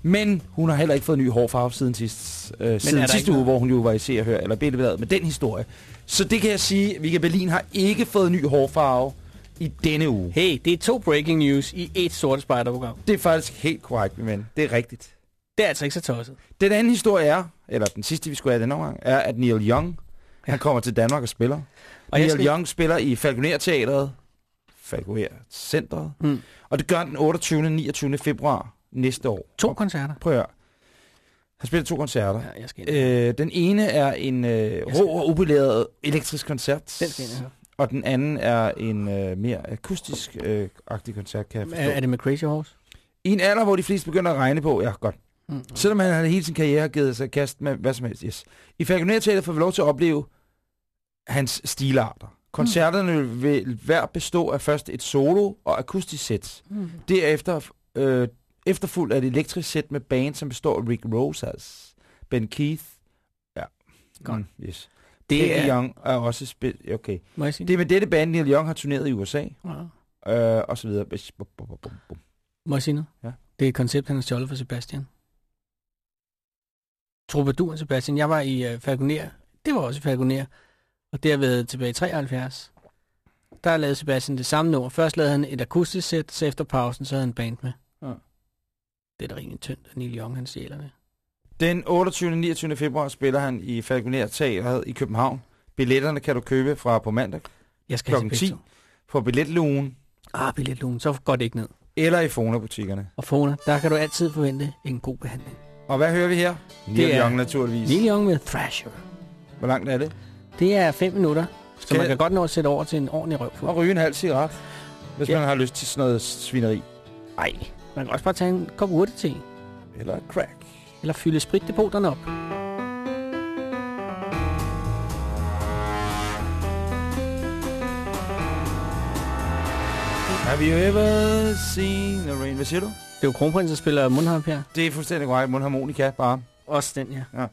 Men hun har heller ikke fået ny hårfarve siden, sidst, øh, siden sidste uge, noget? hvor hun jo var i Se og Hør, eller Billedbladet med den historie. Så det kan jeg sige, Vika Berlin har ikke fået ny hårfarve i denne uge. Hey, det er to breaking news i et sorte spejderprogram. Det er faktisk helt korrekt, min ven. Det er rigtigt. Det er altså ikke så tosset. Den anden historie er, eller den sidste, vi skulle have den gang, er, at Neil Young, han kommer til Danmark og spiller. Og Neil skal- Young spiller i Falconer Teatret, Falconer Centret, Mm. og det gør den 28. og 29. februar næste år. To koncerter. Prøv at høre. Han spiller to koncerter. Ja, jeg skal ind. Øh, den ene er en øh, rå og upoleret elektrisk koncert. Den skal ind og høre. Og den anden er en øh, mere akustisk-agtig koncert, kan jeg forstå. Er, er det med Crazy Horse? I en alder, hvor de fleste begynder at regne på, ja godt, Mm. Selvom han hele sin karriere har givet sig kast med hvad som helst, yes. I Falconer får vi lov til at opleve hans stilarter. Koncerterne vil hver bestå af først et solo og akustisk sæt. Mm. Derefter øh, efterfulgt af et elektrisk sæt med band, som består af Rick Rosas, Ben Keith. Ja, Godt. Mm, yes. Det Neil er... Young er også spillet. Okay. Må jeg sige Det er med dette band, Neil Young har turneret i USA, Ja. øh, og så videre. Bum, bum, bum, bum. Må jeg sige noget? Ja. Det er et koncept, han har stjålet fra Sebastian. Troubadouren Sebastian. Jeg var i uh, Falconer. Det var også i Falconer. Og det har været tilbage i 73. Der lavede Sebastian det samme nummer. Først lavede han et akustisk sæt, så efter pausen, så havde han band med. Ja. Det er da rimelig tyndt, at Neil Young han stjæler det. Den 28. og 29. februar spiller han i Falconer Teatret i København. Billetterne kan du købe fra på mandag Jeg skal have 10. på billetlugen. Ah, billetlugen. Så går det ikke ned. eller i Fona-butikkerne. Og Fona, der kan du altid forvente en god behandling. Og hvad hører vi her? Neil er- Young naturligvis. Neil Young med Thrasher. Hvor langt er det? Det er 5 minutter, så Skal- man kan godt nå at sætte over til en ordentlig røvfuld. Og ryge en halv cigaret, hvis Ja. man har lyst til sådan noget svineri. Nej, man kan også bare tage en kop urte Eller crack. eller fylde spritdepoterne op. Have you ever seen the rain? Hvad siger du? Det er jo kronprins, der spiller mundharp her. Det er fuldstændig korrekt. Mundharmonika, bare. Også den, ja.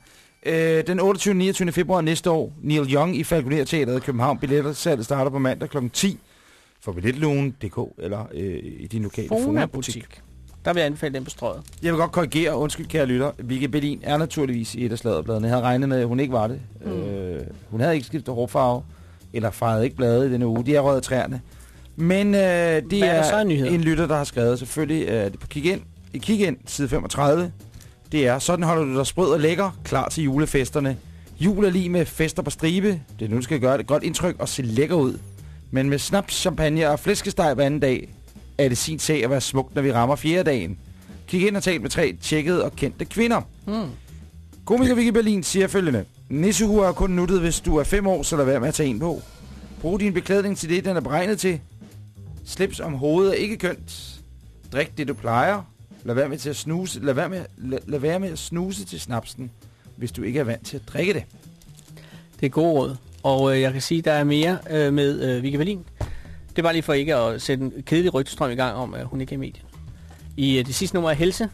Øh, den 28. og 29. februar næste år, Neil Young i Falconer Teateret i København. Billetter salget starter på mandag kl. 10 for billetlugen.dk eller øh, i din lokale Fona Fona-butik. Der vil jeg anbefale den på strøget. Jeg vil godt korrigere, undskyld kære lytter. Vicky Berlin er naturligvis i et af sladerbladene. Jeg havde regnet med, at hun ikke var det. Mm. Øh, hun havde ikke skiftet hårfarve, eller fejrede ikke blade i denne uge. De er røget træerne. Men øh, det er er, nyheder? en lytter, der har skrevet selvfølgelig øh, på kig ind. I kig ind, side 35. Det er, sådan holder du dig sprød og lækker, klar til julefesterne. Jul er lige med fester på stribe. Det er nu, du skal gøre det godt indtryk og se lækker ud. Men med snaps, champagne og flæskesteg hver anden dag, er det sin sag at være smukt, når vi rammer fjerde dagen. Kig ind og tal med tre tjekkede og kendte kvinder. Mm. Komiker Vicky Berlin siger følgende. Nissehue er kun nuttet, hvis du er fem år, så lad være med at tage en på. Brug din beklædning til det, den er beregnet til. Slips om hovedet er ikke kønt. Drik det, du plejer. Lad være med, til at snuse. Lad være med, lad, lad være med at snuse til snapsen, hvis du ikke er vant til at drikke det. Det er gode råd. Og øh, jeg kan sige, der er mere øh, med øh, Vicky Berlin. Det er bare lige for ikke at sætte en kedelig rygtestrøm i gang om, at hun ikke er i medien. I øh, det sidste nummer af Helse,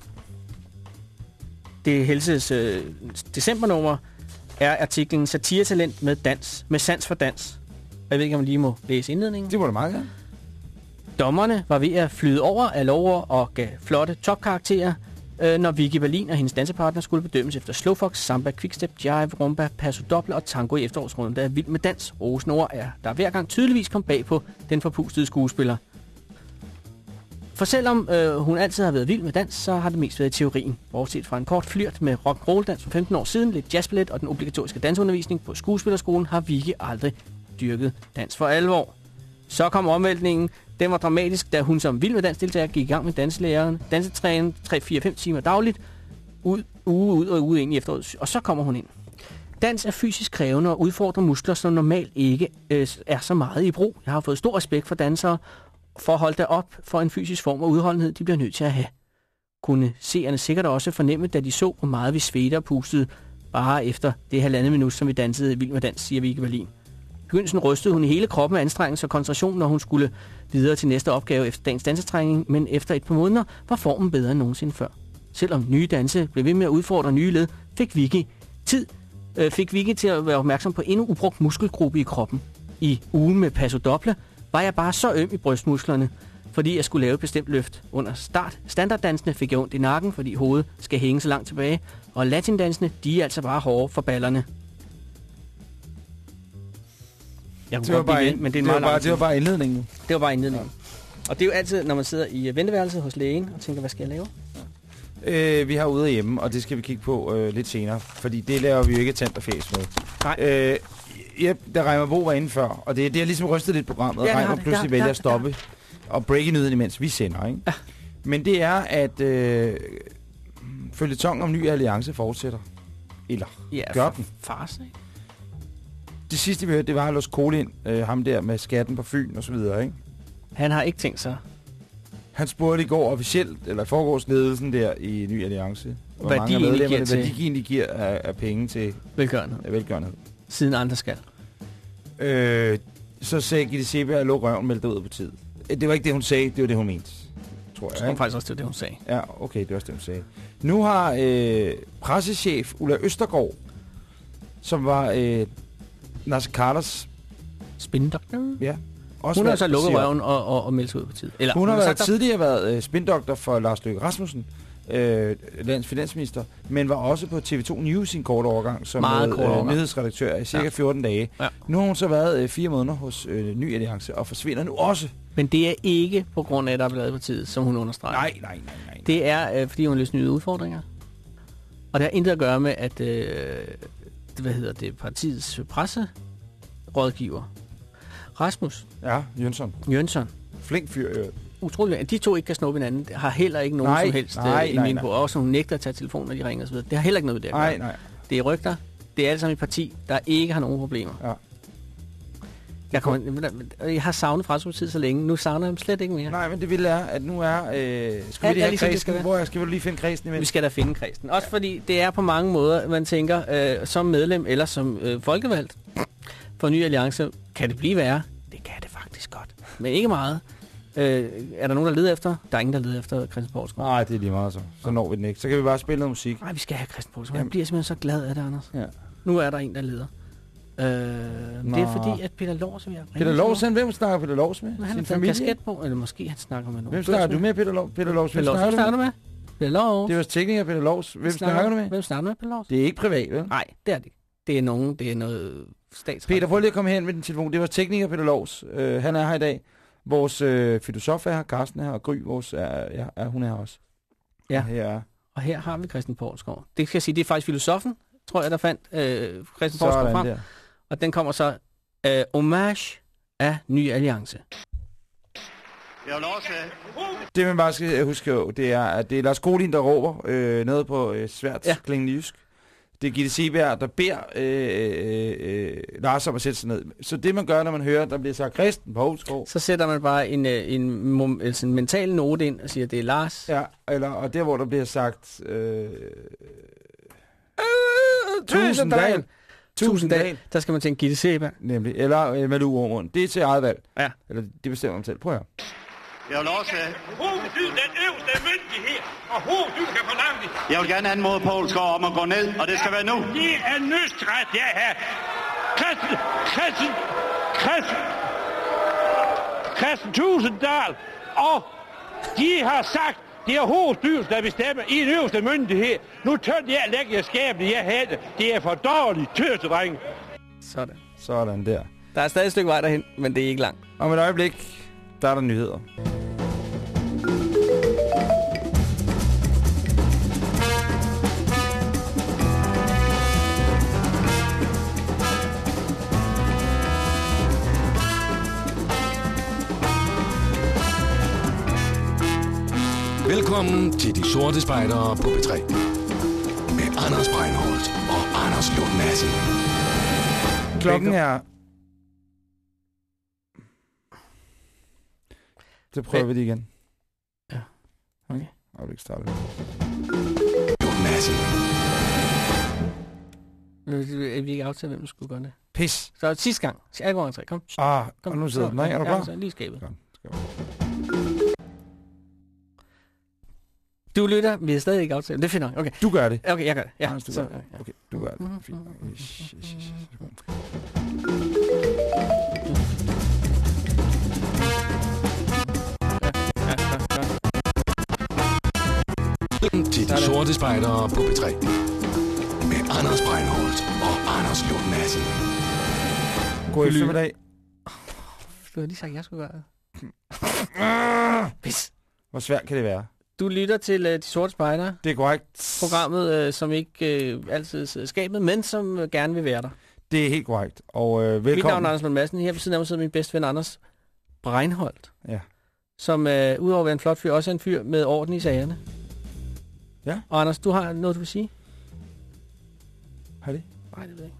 det er Helses øh, decembernummer, er artiklen Satiretalent med dans, med sans for dans. Og Jeg ved ikke, om jeg lige må læse indledningen. Det var da meget gerne. Dommerne var ved at flyde over af lover og gav flotte topkarakterer, øh, når Vicky Berlin og hendes dansepartner skulle bedømmes efter Slowfox, Samba, Quickstep, Jive, Rumba, Paso Doble og Tango i efterårsrunden, der er vild med dans. Rosen ord er, der hver gang tydeligvis kom bag på den forpustede skuespiller. For selvom øh, hun altid har været vild med dans, så har det mest været i teorien. Bortset fra en kort flirt med rock roll dans for 15 år siden, lidt jazzballet og den obligatoriske dansundervisning på skuespillerskolen, har Vicky aldrig dyrket dans for alvor. Så kom omvæltningen. Den var dramatisk, da hun som vild med dansdeltager gik i gang med danselæreren, dansetrænen 3-4-5 timer dagligt, ud, uge ud og uge ind i efteråret. Og så kommer hun ind. Dans er fysisk krævende og udfordrer muskler, som normalt ikke øh, er så meget i brug. Jeg har fået stor respekt for dansere, for at holde dig op for en fysisk form og udholdenhed, de bliver nødt til at have. Kunne seerne sikkert også fornemme, da de så, hvor meget vi svedte og pustede, bare efter det halvandet minut, som vi dansede vild med dans, siger Vicky Berlin. Begyndelsen rystede hun i hele kroppen af anstrengelse og koncentration, når hun skulle videre til næste opgave efter dagens dansetræning, men efter et par måneder var formen bedre end nogensinde før. Selvom nye danse blev ved med at udfordre nye led, fik Vicky tid øh, fik Vicky til at være opmærksom på endnu ubrugt muskelgruppe i kroppen. I ugen med pasodoble var jeg bare så øm i brystmusklerne, fordi jeg skulle lave et bestemt løft. Under start standarddansene fik jeg ondt i nakken, fordi hovedet skal hænge så langt tilbage, og latindansene, de er altså bare hårde for ballerne. Jeg Det var, bare, ved, men det er det, var bare, det var bare indledningen. Det var bare indledningen. Og det er jo altid, når man sidder i venteværelset hos lægen og tænker, hvad skal jeg lave? Øh, vi har ude hjemme, og det skal vi kigge på øh, lidt senere, fordi det laver vi jo ikke tand og fæs med. Nej. Øh, ja, der Reimer Bo var inde før, og det, det har ligesom rystet lidt programmet, Ja, og Reimer pludselig Der- vælger der- at stoppe og breake nyheden, imens vi sender, ikke? Ja. Men det er, at øh, følgetong om ny alliance fortsætter. Eller Ja, Gør den. Farsen, ikke? Det sidste, vi hørte, det var Carlos Kolin, øh, ham der med skatten på Fyn og så videre, ikke? Han har ikke tænkt sig Han spurgte i går officielt, eller forgårs ledelsen der i Ny Alliance, hvor Hvad mange de medlemmerne, giver hvad de egentlig giver af, af penge til velgørenhed, af velgørenhed. siden andre skal. Øh, så sagde Gitte Seberg, at lå røven meldte ud på tid. Det var ikke det, hun sagde, det var det, hun mente. Tror jeg, ikke? faktisk også til det, hun sagde. Ja, okay, det var også det, hun sagde. Nu har øh, pressechef Ulla Østergaard, som var øh, Nasser Carters, Spindoktor? ja, også Hun har så lukket siger- røven og, og, og meldt sig ud på tid. Eller, Hun har været sagt op. tidligere været øh, spindoktor for Lars Løkke Rasmussen, øh, landets finansminister, men var også på TV2 News i en kort overgang som Meget overgang. nyhedsredaktør i cirka Ja. 14 dage. Ja. Nu har hun så været øh, fire måneder hos øh, Ny Alliance og forsvinder nu også. Men det er ikke på grund af, at der er blevet på tid, som hun understreger. Nej, nej, nej, nej. Det er, øh, fordi hun løser nye udfordringer. Og det har intet at gøre med, at øh, hvad hedder det, partiets presserådgiver, Rasmus Ja, Jønsson. Jønsson, Flink fyr. Øh. utroligt, at de to ikke kan snuppe hinanden, det har heller ikke nogen Nej, som helst nej, øh, nej, en nej. på. Også nogle nægter at tage telefonen, når de ringer osv. Det har heller ikke noget med det at Nej, gøre. nej. Det er rygter. Det er alt sammen et parti, der ikke har nogen problemer. Ja. Jeg, kommer, jeg har savnet Fremskridtspartiet så længe. Nu savner jeg dem slet ikke mere. Nej, men det vilde er, at nu er... Øh, skal vi lige er have ligesom kredsen? Hvor er- skal vi lige finde kredsen Vi imens? skal da finde kristen. Også fordi det er på mange måder, man tænker, øh, som medlem eller som øh, folkevalgt for Ny Alliance, kan det blive værre? Det kan det faktisk godt. Men ikke meget. Øh, er der nogen, der leder efter? Der er ingen, der leder efter Christian Poulsgaard. Nej, det er lige meget så. Så når vi den ikke. Så kan vi bare spille noget musik. Nej, vi skal have Christian Poulsgaard. Jeg bliver simpelthen så glad af det, Anders. Ja. Nu er der en, der leder. Øh, det er fordi, at Peter Lors jeg Peter nu. han, hvem snakker Peter Lovs med? Men Han Sin har familie? kasket på, eller måske han snakker med nogen. Hvem snakker du med, Peter Lovs? Peter Lovs, hvem Lors, hvem snakker snakker du med? Peter Lors. Det er vores tekniker, Peter Lovs. Hvem snakker du med? Hvem snakker du med, Peter Lors? Det er ikke privat, vel? Nej, det er det. Det er nogen, det er noget statsret. Peter, prøv lige at komme hen med din telefon. Det er vores tekniker, Peter Lovs. Øh, han er her i dag. Vores øh, filosof er her, Carsten er her, og Gry, vores, er, ja, er, hun er her også. Ja. Og Her er Og her har vi Christian Poulsgaard. Det skal jeg sige, det er faktisk filosofen, tror jeg, der fandt øh, Christian Poulsgaard frem. der. Og den kommer så øh, homage af Ny Alliance. Det man bare skal huske, jo, det er, at det er Lars Godin, der råber øh, noget på øh, svært Ja. klingende jysk. Det er Gitte Seberg, der beder øh, øh, øh, Lars om at sætte sig ned. Så det man gør, når man hører, der bliver sagt Christen Poulsgaard, Så sætter man bare en, øh, en, mom- altså en mental note ind og siger, at det er Lars. Ja, eller, og der hvor der bliver sagt... Øh, Tusinddal. Tusinddal. Tusinddal. Der skal man tænke Gitte Seberg. Nemlig. Eller øh, Malou Aumund. Det er til eget valg. Ja. Eller det bestemmer man selv. Prøv at høre. Jeg vil også have Hovedbetyder den øverste myndighed, og hovedet kan forlange det. Jeg vil gerne anmode Poulsgaard om at gå ned, og det skal være nu. Det er nødstræt, jeg har. Christen, Christen, Christen, Christen Tusinddal, og de har sagt, det er hovedstyrelsen, der bestemmer i den øverste myndighed. Nu tør jeg lægge jer skabet, jeg havde det. Det er for dårligt, tøsedreng. Sådan. Sådan der. Der er stadig et stykke vej derhen, men det er ikke langt. Om et øjeblik, der er der nyheder. Velkommen til De Sorte Spejdere på P3. Med Anders Breinholt og Anders Lund Madsen. Klokken er... Så prøver vi det igen. Ja. Okay. Øjeblik starter. Lund Madsen. Er vi ikke aftalt, hvem der skulle gøre det? Pis. Så sidste gang. Alle gange tre. Kom. Ah, Kom. og nu sidder Så, den. Nej, er du ja, klar? så Lige skabet. Godt. Skal Du lytter, vi er stadig ikke aftalt. Det er fint nok. Okay. Du gør det. Okay, jeg gør det. Ja. Anders, du så, gør det. ja. Okay, du gør det. Fint. Ish, ish. Ja, ja, ja. Velkommen til De. Sorte Spejdere på P3. Med Anders Breinholt og Anders Lund Madsen. God eftermiddag. Du har lige sagt, at jeg skulle gøre det. Pis. Hvor svært kan det være? Du lytter til uh, De Sorte Spejder, Det er korrekt. programmet, uh, som ikke uh, altid i skabet, men som uh, gerne vil være der. Det er helt korrekt. Og øh, Mit navn velkommen. er Anders Lund Madsen. Her ved siden af mig sidder min bedste ven Anders Breinholt. Ja. Som uh, udover at være en flot fyr, også er en fyr med orden i sagerne. Ja. Og Anders, du har noget, du vil sige? Har det? Nej, det ved jeg ikke.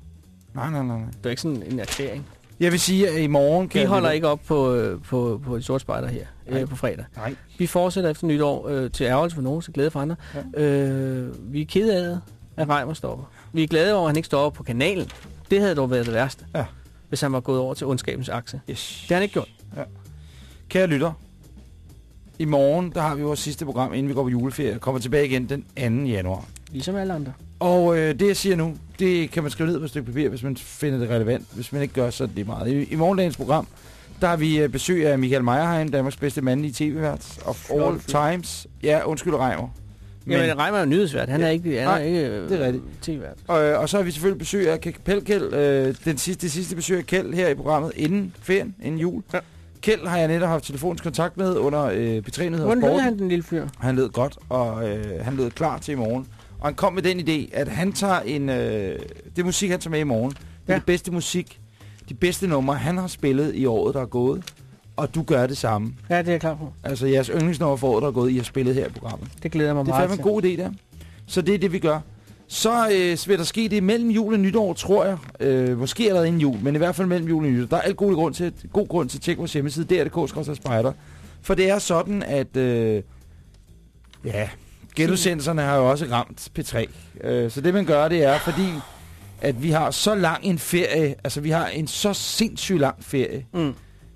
Nej, nej, nej, nej. Det er ikke sådan en erklæring. Jeg vil sige, at i morgen kan Vi holder ikke op på, øh, på, på de sorte spejder her Nej. øh, på fredag. Nej. Vi fortsætter efter nytår øh, til ærgelse for nogen, til glæde for andre. Ja. Øh, vi er ked af, at Reimer stopper. Vi er glade over, at han ikke står på kanalen. Det havde dog været det værste, Ja. hvis han var gået over til ondskabens akse. Yes. Det har han ikke gjort. Kære lytter, i morgen, der har vi vores sidste program, inden vi går på juleferie, og kommer tilbage igen den 2. januar. Ligesom alle andre. Og øh, det, jeg siger nu, det kan man skrive ned på et stykke papir, hvis man finder det relevant. Hvis man ikke gør, så er det lige meget. I, i morgendagens program, der har vi øh, besøg af Michael Meyerheim, Danmarks bedste mandlige tv-vært of Flot all fyr. times. Ja, undskyld, Reimer. Men, Jamen, Reimer er jo nyhedsvært. Han er Ja. ikke, han Nej, er ikke øh, det er rigtigt. tv-vært. Og, øh, og så har vi selvfølgelig besøg af Kapelkæld, øh, den sidste, det sidste besøg af Kjeld her i programmet inden ferien, inden jul. Ja. Kjeld har jeg netop haft telefonisk kontakt med under øh, P3 Nyheder Hvordan lød han, den lille fyr? Han lød godt, og øh, han lød klar til i morgen. Og han kom med den idé, at han tager en... Øh, det musik, han tager med i morgen, det er Ja. det bedste musik, de bedste numre, han har spillet i året, der er gået. og du gør det samme. Ja, det er jeg klar på. Altså jeres yndlingsnummer for året, der er gået, I har spillet her i programmet. Det glæder mig Det er meget fandme en god idé, der. Så det er det, vi gør. Så øh, vil der ske det mellem jul og nytår, tror jeg. Øh, måske allerede inden jul, men i hvert fald mellem jul og nytår. Der er alt god grund til, god grund til at tjekke vores hjemmeside, drdk spejder. For det er sådan, at øh, ja, genudsendelserne har jo også ramt P3. Øh, så det man gør, det er, fordi at vi har så lang en ferie, altså vi har en så sindssygt lang ferie, Mm.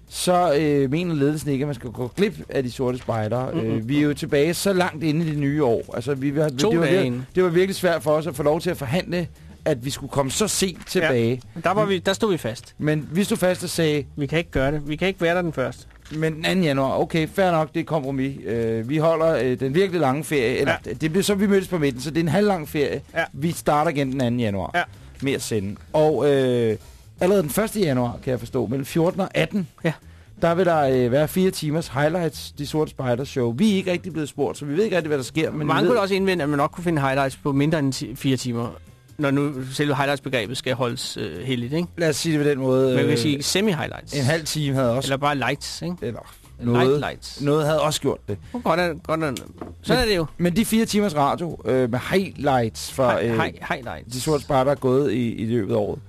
så øh, mener ledelsen ikke, at man skal gå glip af de sorte spejder. Mm, mm, Øh, vi er jo tilbage så langt inde i det nye år. Altså, vi, vi, To det, var dage vir- inde. det var virkelig svært for os at få lov til at forhandle, at vi skulle komme så sent tilbage. Ja. Der, var vi, der stod vi fast. Men vi stod fast og sagde, Vi kan ikke gøre det. Vi kan ikke være der den første. men den 2. januar, okay, fair nok, det er kompromis. Øh, vi holder øh, den virkelig lange ferie, eller ja. det bliver så, vi mødtes på midten, så det er en halv lang ferie. Ja. Vi starter igen den 2. januar Ja. Med at sende. Og øh, allerede den 1. januar, kan jeg forstå, mellem 14 og 18, Ja. der vil der øh, være fire timers highlights, de sorte spider show. Vi er ikke rigtig blevet spurgt, så vi ved ikke rigtig, hvad der sker. Men Mange ved, kunne også indvende, at man nok kunne finde highlights på mindre end fire timer. Når nu selve highlights-begrebet skal holdes øh, heldigt, ikke? Lad os sige det på den måde. Man kan øh, sige semi-highlights. En halv time havde også... Eller bare lights, ikke? Eller Noget, lights. noget havde også gjort det. Oh, godt, er, godt er, sådan er det jo. Men de fire timers radio øh, med highlights for Hi, øh, hi, highlights. de sorte spejder, der er gået i, i løbet af året,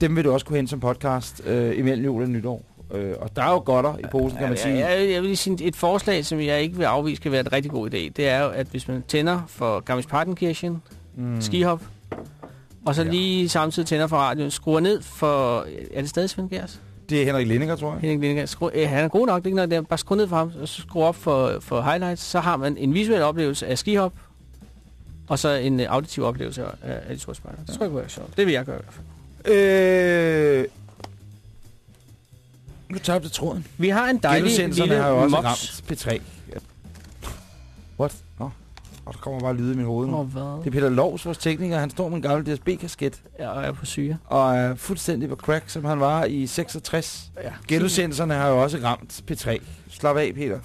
dem vil du også kunne hente som podcast øh, imellem jul og nytår. Øh, og der er jo godter i posen, kan man sige. Jeg, jeg, jeg vil lige sige, et forslag, som jeg ikke vil afvise, kan være et rigtig god idé. Det er jo, at hvis man tænder for Garmisch-Partenkirchen, mm. skihop, og så Ja. ja. lige samtidig tænder for radioen, skruer ned for... Er det stadig Svend Gers? Det er Henrik Lindinger, tror jeg. Henning Lindegård. Skru, øh, han er god nok, det er ikke noget der. Bare skru ned for ham, og så skru op for, for highlights. Så har man en visuel oplevelse af skihop, og så en øh, auditiv oplevelse af, af de sorte spejder. Det tror jeg kunne være sjovt. Det vil jeg gøre i hvert fald. Øh, nu tabte jeg tråden. Vi har en dejlig lille har jo også mops. ramt P3. Ja. What? Og der kommer bare lyde i mit hoved nu. Hvad? Det er Peter Lovs, vores tekniker. Han står med en gammel DSB-kasket Jeg er på syge. og er fuldstændig på crack, som han var i 66. Ja. Genudsendelserne har jo også ramt P3. Slap af, Peter.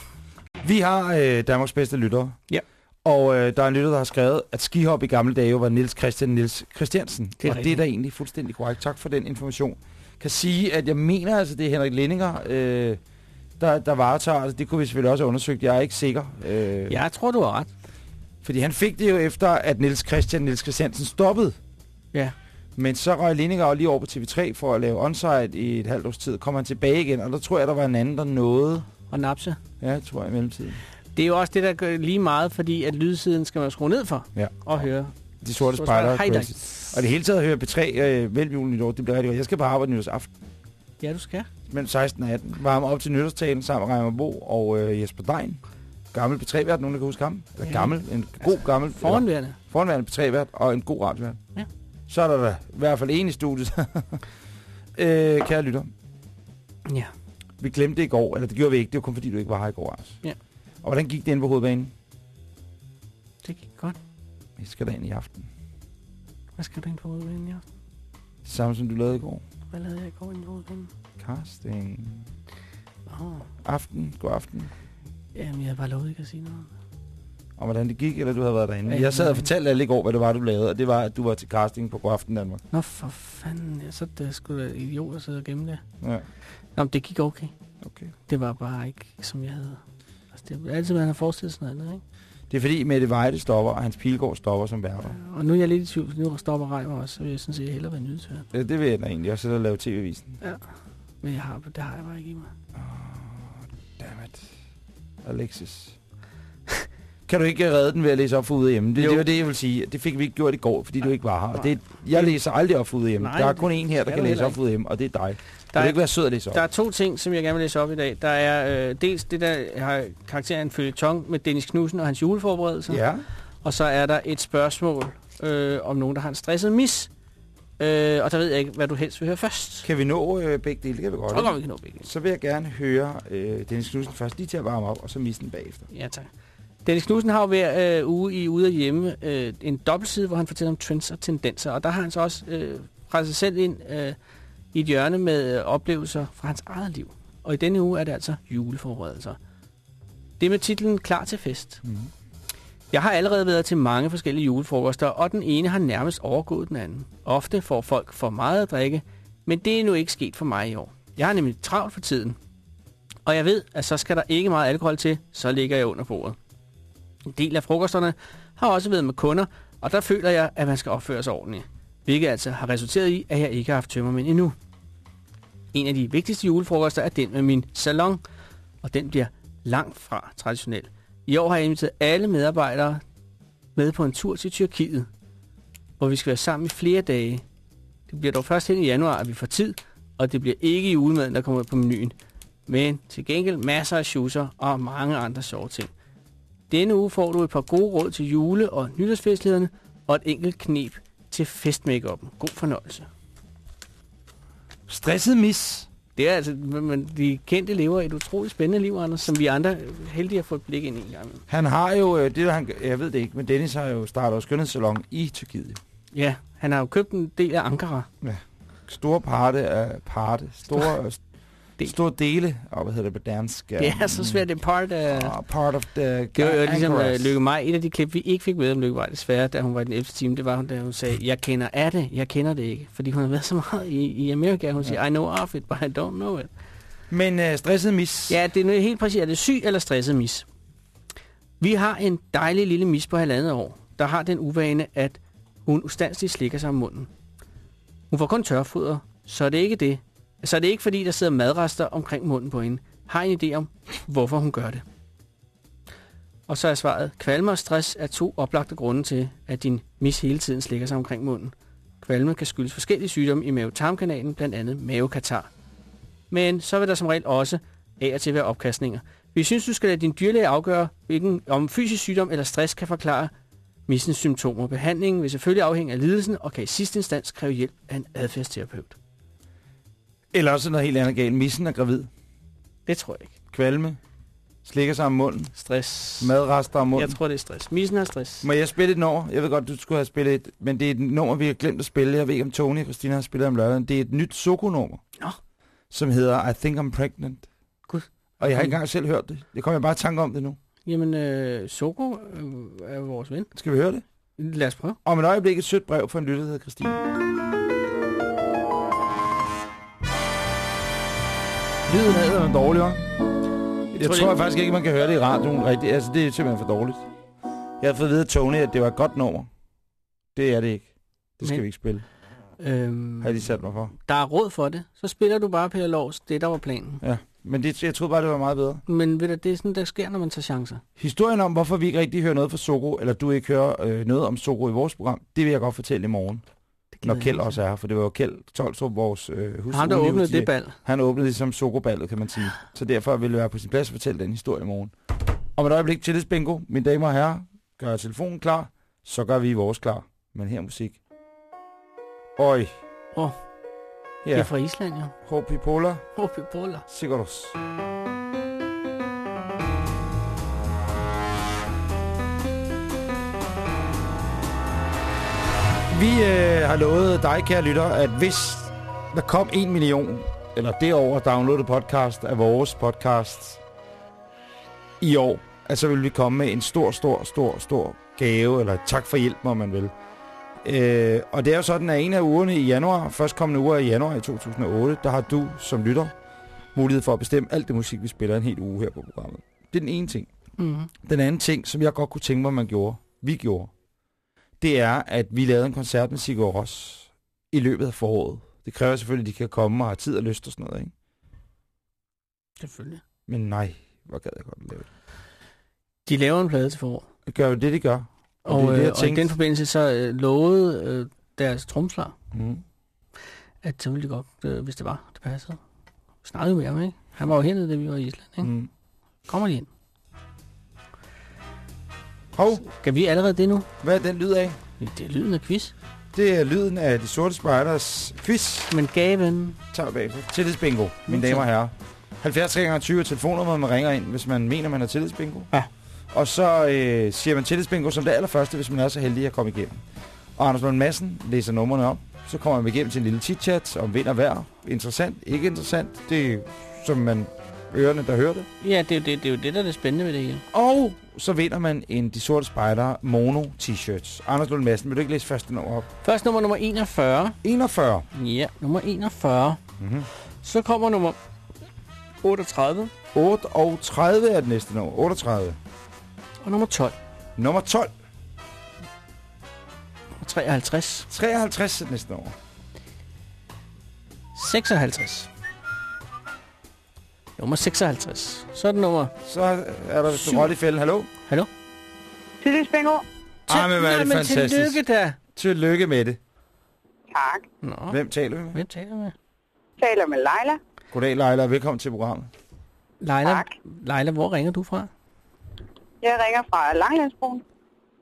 Vi har øh, Danmarks bedste lyttere. Ja. Og øh, der er en lytter, der har skrevet, at skihop i gamle dage var Niels Christian Niels Christiansen. Det er og det er da egentlig fuldstændig korrekt. Tak for den information. Kan sige, at jeg mener, altså det er Henrik Lindinger, øh, der, der varetager det. Det kunne vi selvfølgelig også have undersøgt. Jeg er ikke sikker. Øh, Jeg tror, du har ret. Fordi han fik det jo efter, at Niels Christian Niels Christiansen stoppede. Ja. Men så røg jo lige over på TV3 for at lave onsite i et halvt års tid. Kom han tilbage igen, og der tror jeg, der var en anden, der nåede. Og napse. Ja, tror jeg i mellemtiden. Det er jo også det, der gør lige meget, fordi at lydsiden skal man skrue ned for Ja. og høre. De sorte spejder. er. Og det hele taget at høre P3 øh, mellem jul og nytår, det bliver rigtig godt. Jeg skal på arbejde nytårsaften Ja, du skal. mellem 16 og 18. Varme op til nytårstalen sammen med Reimer Bo og øh, Jesper Dein. Gammel P3-vært, nogen der kan huske ham. Eller Ja. gammel, en god gammel. eller Foranværende. Foranværende P3-vært og en god radiovært. Ja. Så er der da i hvert fald en i studiet. øh, kære lytter, Ja. vi glemte det i går, eller det gjorde vi ikke, det var kun fordi, du ikke var her i går, Anders. Ja. Og hvordan gik det inde på hovedbanen? Det gik godt. Vi skal derind i aften. Hvad skal du ind på hovedbanen, ja? Det samme som du lavede i går. Hvad lavede jeg i går ind på hovedbanen? Casting. Åh, Aften. God aften. Jamen, jeg havde bare lovet ikke at sige noget. Og hvordan det gik, eller du havde været derinde. Ja, Jeg sad og ja. fortalte alle i går, hvad det var, du lavede. Og det var, at du var til casting på God Aften Danmark. Nå, for fanden. Ja, så det skulle da idiot at sidde og gemme det. Ja, Nå, men det gik okay. okay. Det var bare ikke, som jeg havde... Altså, det er altid, man har forestillet sig noget andet, ikke? Det er fordi Mette Vejle stopper, og Hans Pilgaard stopper som værter. Og nu er jeg lidt i tvivl, nu stopper Reimer også, så vil jeg sådan set hellere være nyhedsvært. Ja, det vil jeg da egentlig også sidde og lave tv-visen. Men jeg har, det har jeg bare ikke i mig. Alexis. kan du ikke redde den ved at læse op for ude hjemme? Det, Jo. det var det, jeg vil sige. Det fik vi ikke gjort i går, fordi du ikke var her. Og Det, jeg læser aldrig op for ude hjemme. Nej, Der er kun en her, der kan læse op for ude hjemme, og det er dig. Der er, ikke være sød at læse op? der er to ting, som jeg gerne vil læse op i dag. Der er øh, dels det, der har karakteren følgetong med Dennis Knudsen og hans juleforberedelser. Ja. Og så er der et spørgsmål øh, om nogen, der har en stresset mis. Øh, og der ved jeg ikke, hvad du helst vil høre først. Kan vi nå øh, begge dele? Det kan vi godt. Så går vi kan nå begge. Så vil jeg gerne høre øh, Dennis Knudsen først lige til at varme op, og så missen bagefter. Ja, tak. Dennis Knudsen har jo hver øh, uge i Ude og Hjemme øh, en dobbeltside, hvor han fortæller om trends og tendenser. Og der har han så også øh, presset sig selv ind øh, i et hjørne med øh, oplevelser fra hans eget liv. Og i denne uge er det altså juleforberedelser. Det med titlen Klar til fest. Mm. Jeg har allerede været til mange forskellige julefrokoster, og den ene har nærmest overgået den anden. Ofte får folk for meget at drikke, men det er nu ikke sket for mig i år. Jeg har nemlig travlt for tiden. Og jeg ved, at så skal der ikke meget alkohol til, så ligger jeg under bordet. En del af frokosterne har også været med kunder, og der føler jeg, at man skal opføre sig ordentligt. Hvilket altså har resulteret i, at jeg ikke har haft tømmermænd endnu. En af de vigtigste julefrokoster er den med min salon, og den bliver langt fra traditionel. I år har jeg inviteret alle medarbejdere med på en tur til Tyrkiet, hvor vi skal være sammen i flere dage. Det bliver dog først hen i januar, at vi får tid, og det bliver ikke i julemaden, der kommer på menuen. Men til gengæld masser af schusser og mange andre sjove ting. Denne uge får du et par gode råd til jule- og nytårsfestlighederne, og et enkelt knep til festmakeupen. God fornøjelse. Stresset mis. Det er altså, men de kendte lever et utroligt spændende liv, Anders, som vi andre heldige har fået blik ind i en gang. Han har jo, øh, det han, jeg ved det ikke, men Dennis har jo startet skønhedssalon i Tyrkiet. Ja, han har jo købt en del af Ankara. Store parte af parte, store, Del. store dele, og hvad hedder det på dansk? Det er så svært, det er part af... Uh, part of the Det var jo ligesom uh, Lykke Maj. Et af de klip, vi ikke fik med om Lykke Maj, desværre, da hun var i den 11. time, det var, da hun sagde, jeg kender af det, jeg kender det ikke. Fordi hun har været så meget i, i Amerika. Hun siger, I know of it, but I don't know it. Men uh, stresset mis. Ja, det er helt præcis. Er det syg eller stresset mis? Vi har en dejlig lille mis på halvandet år, der har den uvane, at hun ustandsligt slikker sig om munden. Hun får kun tørfoder, så er det ikke det. Så er det ikke fordi, der sidder madrester omkring munden på hende. Har en idé om, hvorfor hun gør det. Og så er svaret, kvalme og stress er to oplagte grunde til, at din mis hele tiden slikker sig omkring munden. Kvalme kan skyldes forskellige sygdomme i mavetarmkanalen, blandt andet mavekatar. Men så vil der som regel også af og til være opkastninger. Vi synes, du skal lade din dyrlæge afgøre, hvilken om fysisk sygdom eller stress kan forklare missens symptomer. Behandlingen vil selvfølgelig afhænge af lidelsen og kan i sidste instans kræve hjælp af en adfærdsterapeut. Eller også noget helt andet galt. Missen er gravid. Det tror jeg ikke. Kvalme. Slikker sig om munden. Stress. Madrester om munden. Jeg tror, det er stress. Missen har stress. Må jeg spille et nummer? Jeg ved godt, du skulle have spillet et, men det er et nummer, vi har glemt at spille. Jeg ved ikke, om Tony og Christina har spillet om lørdagen. Det er et nyt Soko-nummer, Nå. som hedder I Think I'm Pregnant. Gud. Og jeg har ikke engang selv hørt det. Jeg kommer bare i tanke om det nu. Jamen, øh, Soko øh, er vores ven. Skal vi høre det? Lad os prøve. Om et øjeblik et sødt brev fra en lytter, der hedder Christine. Lyden er noget dårlig, hva'? Jeg tror, tror det- faktisk ikke, man kan høre det i radioen rigtigt. Altså, det er simpelthen for dårligt. Jeg har fået at vide af Tony, at det var et godt nummer. Det er det ikke. Det skal Men- vi ikke spille. Øhm, Har de sat mig for. der er råd for det. Så spiller du bare Per Lovs. Det, der var planen. Ja. Men det, jeg troede bare, det var meget bedre. Men ved du, det er sådan, der sker, når man tager chancer. Historien om, hvorfor vi ikke rigtig hører noget fra Soko, eller du ikke hører øh, noget om Soko i vores program, det vil jeg godt fortælle i morgen, når jeg Kjeld også er her. For det var jo Kjeld Tolstrup, vores øh, hus. Ham, der åbnede det bal. Han åbnede ligesom Soko-ballet, kan man sige. Så derfor vil det være på sin plads at fortælle den historie i morgen. Om et øjeblik, tillidsbingo. Mine damer og herrer, gør telefonen klar, så gør vi vores klar. Men her er musik. Oj. Åh, Det er Ja, fra Island, jo. Hopi Pola, Hopi Pola. Sigurdos. Vi øh, har lovet dig, kære lytter, at hvis der kom en million, eller derover downloadet podcast af vores podcast i år, at så vil vi komme med en stor, stor, stor, stor gave, eller tak for hjælp, må man vel. Øh, og det er jo sådan, at en af ugerne i januar, førstkommende uger i januar i 2008, der har du som lytter mulighed for at bestemme alt det musik, vi spiller en hel uge her på programmet. Det er den ene ting. Mm. Den anden ting, som jeg godt kunne tænke mig, man gjorde, vi gjorde, det er, at vi lavede en koncert med Sigur Ros i løbet af foråret. Det kræver selvfølgelig, at de kan komme og have tid og lyst og sådan noget, ikke? Selvfølgelig. Men nej, hvor gad jeg godt lave det. De laver en plade til forår. Det gør jo det, de gør. Og, Og, det det, øh, jeg og i den forbindelse så øh, lovede øh, deres tromsler, Mm. at så ville de godt, øh, hvis det var, det passede. Vi snakkede med ham, ikke? Han var jo hernede, da vi var i Island, ikke? Mm. Kommer de ind? Hov, Skal vi allerede det nu? hvad er den lyd af? Det er lyden af quiz. Det er lyden af de sorte spejders quiz. Men gaven... tager vi bagefter. Tillidsbingo, mine damer og herrer. 70 20 er telefonnummer, man ringer ind, hvis man mener, man har tillidsbingo. Ja. Og så øh, siger man tillidsbingo som det allerførste, hvis man er så heldig at komme igennem. Og Anders Lund Madsen læser numrene op. Så kommer man igennem til en lille chit-chat om vind og vejr. Interessant, ikke interessant. Det er som man ørerne, der hører det. Ja, det er, jo det, det er jo det, der er det spændende ved det hele. Og så vinder man en De Sorte Spejder mono t-shirts. Anders Lund Madsen, vil du ikke læse første nummer op? Først nummer nummer 41. 41. Ja, nummer 41. Mm-hmm. Så kommer nummer 38. 38 er det næste nummer. 38. Og nummer 12. Nummer 12. Og 53. 53 er det næste nummer. 56. Nummer 56. Så er det nummer... Så er der Syv. Rolle i fælden. Hallo? Hallo? Tillykke, Bingo. Ej, men hvor er det fantastisk. Tillykke da. Tillykke med det. Tak. Nå, Hvem taler vi med? hvem taler med? Taler med Leila. Goddag, Leila, velkommen til programmet. Leila, Tak. Leila, hvor ringer du fra? Jeg ringer fra Langlandsbroen.